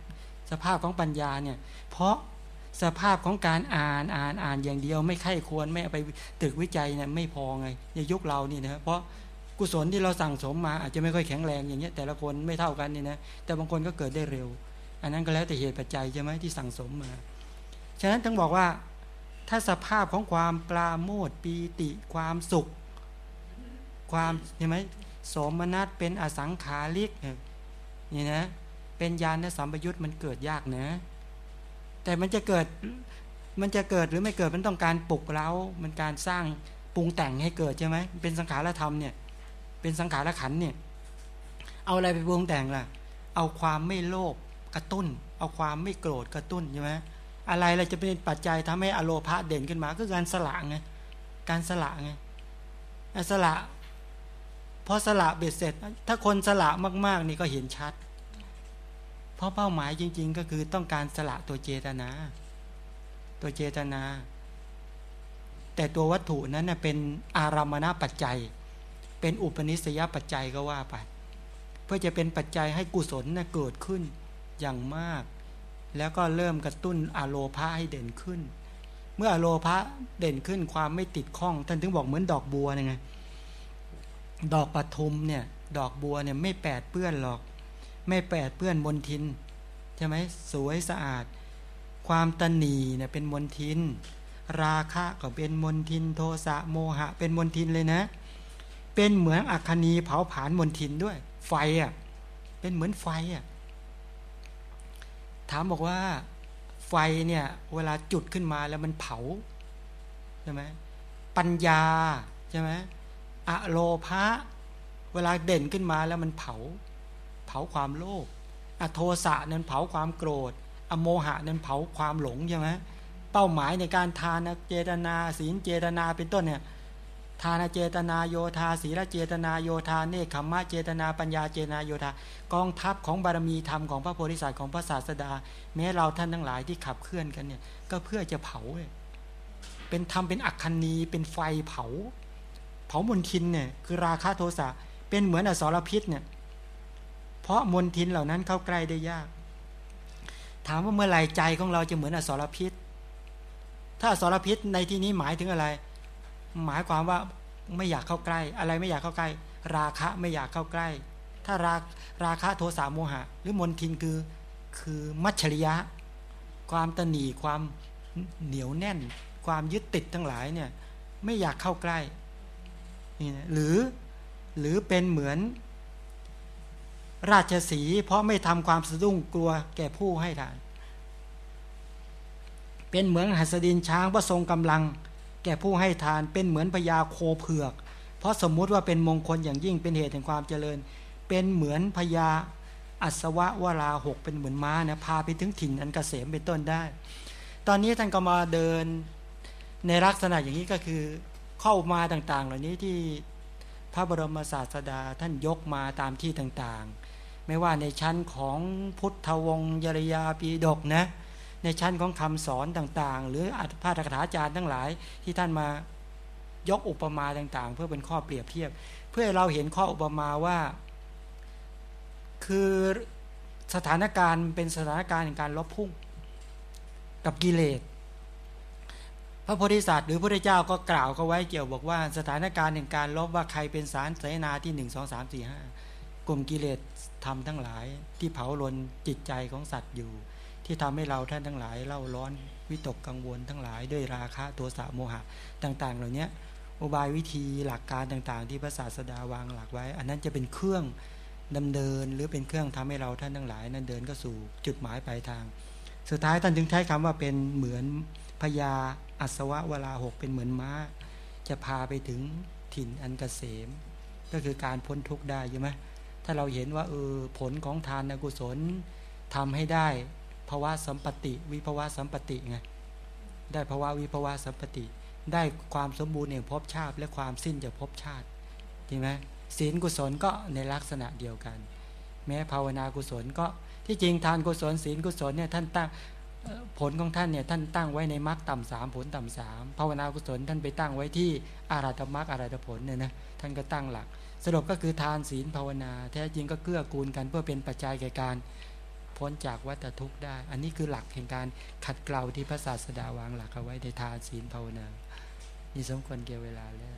สภาพของปัญญาเนี่ย เพราะ สภาพของการอ่านอ่านอ่านอย่างเดียว ไม่ไข้ควรไม่เอาไปตึกวิจัยเนี่ยไม่พอไงในยุคเรานี่นะเพราะกุศลที่เราสั่งสมมาอาจจะไม่ค่อยแข็งแรงอย่างเงี้ยแต่ละคนไม่เท่ากันนี่นะแต่บางคนก็เกิดได้เร็ว อันนั้นก็แล้วแต่เหตุปัจจัยใช่ไหมที่สั่งสมมา ฉะนั้นต้องบอกว่าถ้าสภาพของความปราโมทปีติความสุข ความใช่ไหมสมนัตเป็นอสังขาริกนี่นะเป็นญาณสัมปยุตมันเกิดยากนะ แต่มันจะเกิดมันจะเกิดหรือไม่เกิดมันต้องการปลุกเร้ามันการสร้างปรุงแต่งให้เกิดใช่ไหมเป็นสังขารธรรมเนี่ย เป็นสังขารขันเนี่ย เอาอะไรไปปรุงแต่งล่ะ เอาความไม่โลภกระตุ้น เอาความไม่โกรธกระตุ้นใช่ไหมอะไรอะไรจะเป็นปัจจัยทำให้อโลภะเด่นขึ้นมาก็การสละไงการสละไงสละพอสละเบ็ดเสร็จ ถ้าคนสละมาก ๆ นี่ก็เห็นชัด ราะเป้าหมายจริง ๆ ก็คือต้องการสละตัวเจตนา ตัวเจตนา แต่ตัววัตถุนั้นเป็นอารามณปัจจัย เป็นอุปนิสัยปัจจัยก็ว่าไป เพื่อจะเป็นปัจจัยให้กุศลนะเกิดขึ้นอย่างมาก แล้วก็เริ่มกระตุ้นอโลภะให้เด่นขึ้น เมื่ออโลภะเด่นขึ้นความไม่ติดข้องท่านถึงบอกเหมือนดอกบัวไงดอกปทุมเนี่ย ดอกบัวเนี่ยไม่แปดเปื้อนหรอก ไม่แปดเปื้อนมนทินใช่ไหมสวยสะอาด ความตนีเนี่ยเป็นมนทิน ราคะก็เป็นมนทิน โทสะโมหะ เป็นมนทินเลยนะ เป็นเหมือนอัคนีเผาผลาญมนทินด้วย ไฟอะเป็นเหมือนไฟอะถามบอกว่าไฟเนี่ยเวลาจุดขึ้นมาแล้วมันเผาใช่ไหมปัญญาใช่ไหมอโลภะเวลาเด่นขึ้นมาแล้วมันเผา เผาความโลภอโทสะนั้นเผาความโกรธ อโมหะนั้นเผาความหลงใช่ไหมเป้าหมายในการทานเจตนาศีลเจตนาเป็นต้นเนี่ยทานเจตนาโยธาศีลเจตนาโยธาเนคขมมะเจตนาปัญญาเจตนาโยธากองทัพของบารมีธรรมของพระโพธิสัตว์ของพระศาสดา แม้เราท่านทั้งหลายที่ขับเคลื่อนกันเนี่ยก็เพื่อจะเผาเป็นทำเป็นอัคคณีเป็นไฟเผา เผามนทินเนี่ยคือราคาโทสะเป็นเหมือนอสรพิษเนี่ย เพราะมนทินเหล่านั้นเข้าใกล้ได้ยาก ถามว่าเมื่อไหร่ใจของเราจะเหมือนอสรพิษ ถ้าอสรพิษในที่นี้หมายถึงอะไร หมายความว่าไม่อยากเข้าใกล้ อะไรไม่อยากเข้าใกล้ ราคะไม่อยากเข้าใกล้ ถ้าราราคะโทสะโมหะ หรือมนทินคือคือมัชริยะ ความตนีความเหนียวแน่น ความยึดติดทั้งหลายเนี่ยไม่อยากเข้าใกล้นี่นะหรือหรือเป็นเหมือน ราชสีเพราะไม่ทำความสะดุ้งกลัวแก่ผู้ให้ทาน เป็นเหมือนหัสดินช้างพระทรงกำลัง แก่ผู้ให้ทาน เป็นเหมือนพญาโคเผือก เพราะสมมุติว่าเป็นมงคลอย่างยิ่งเป็นเหตุแห่งความเจริญ เป็นเหมือนพญาอัศวะวราหกเป็นเหมือนม้านะพาไปถึงถิ่นอันกเกษมเป็นต้นได้ ตอนนี้ท่านก็มาเดินในลักษณะอย่างนี้ก็คือเข้ามาต่างๆ เหล่านี้ที่พระบรมศาสดาท่านยกมาตามที่ต่างๆ ไม่ว่าในชั้นของพุทธวงศ์ยริยาปีดกนะในชั้นของคำสอนต่าง ๆ หรืออัตภาตถาจารย์ทั้งหลายที่ท่านมายกอุปมาต่าง ๆ เพื่อเป็นข้อเปรียบเทียบ เพื่อเราเห็นข้ออุปมาว่า คือสถานการณ์เป็นสถานการณ์ในการลบพุ่งกับกิเลสพระโพธิสัตว์หรือพระเจ้าก็กล่าวก็ไว้เกี่ยวบอกว่า สถานการณ์ในการลบว่าใครเป็นสารเสนาที่หนึ่งสองสามสี่ห้ากลุ่มกิเลส ทำทั้งหลายที่เผาลนจิตใจของสัตว์อยู่ ที่ทำให้เราท่านทั้งหลายเล่าร้อนวิตกกังวลทั้งหลาย ด้วยราคะตัวสะโมหะต่าง ๆ เหล่านี้อุบายวิธีหลักการต่างๆ ที่พระศาสดาวางหลักไว้ อันนั้นจะเป็นเครื่องดำเนินหรือเป็นเครื่องทำให้เราท่านทั้งหลาย นั้นเดินก็สู่จุดหมายปลายทาง สุดท้ายท่านจึงใช้คำว่าเป็นเหมือนพญาอัศวะเวลาหกเป็นเหมือนม้า จะพาไปถึงถิ่นอันกเกษม ก็คือการพ้นทุกข์ได้ใช่ไหม ถ้าเราเห็นว่าเออผลของทานกุศลทำให้ได้ภาวะสัมปติ วิภาวะสัมปติไงได้ภาวะวิภาวะสัมปติ ได้ความสมบูรณ์แห่งภพชาติและความสิ้นจากภพชาติใช่ไหมศีลกุศลก็ในลักษณะเดียวกัน แม้ภาวนากุศลก็ที่จริงทานกุศลศีลกุศลเนี่ยท่านตั้งผลของท่านเนี่ยท่านตั้งไว้ในมรรคต่ำสามผลต่ำสามภาวนากุศลท่านไปตั้งไว้ที่อาราธมรรคอาราธผลเนี่ยนะท่านก็ตั้งหลัก สรุปก็คือทานศีลภาวนา แท้จริงก็เกื้อกูลกัน เพื่อเป็นปัจจัยแก่การพ้นจากวัฏทุกข์ได้ อันนี้คือหลักแห่งการขัดเกลาที่พระศาสดาวางหลักเอาไว้ในทานศีลภาวนานี่สมควรเกี่ยวเวลาแล้ว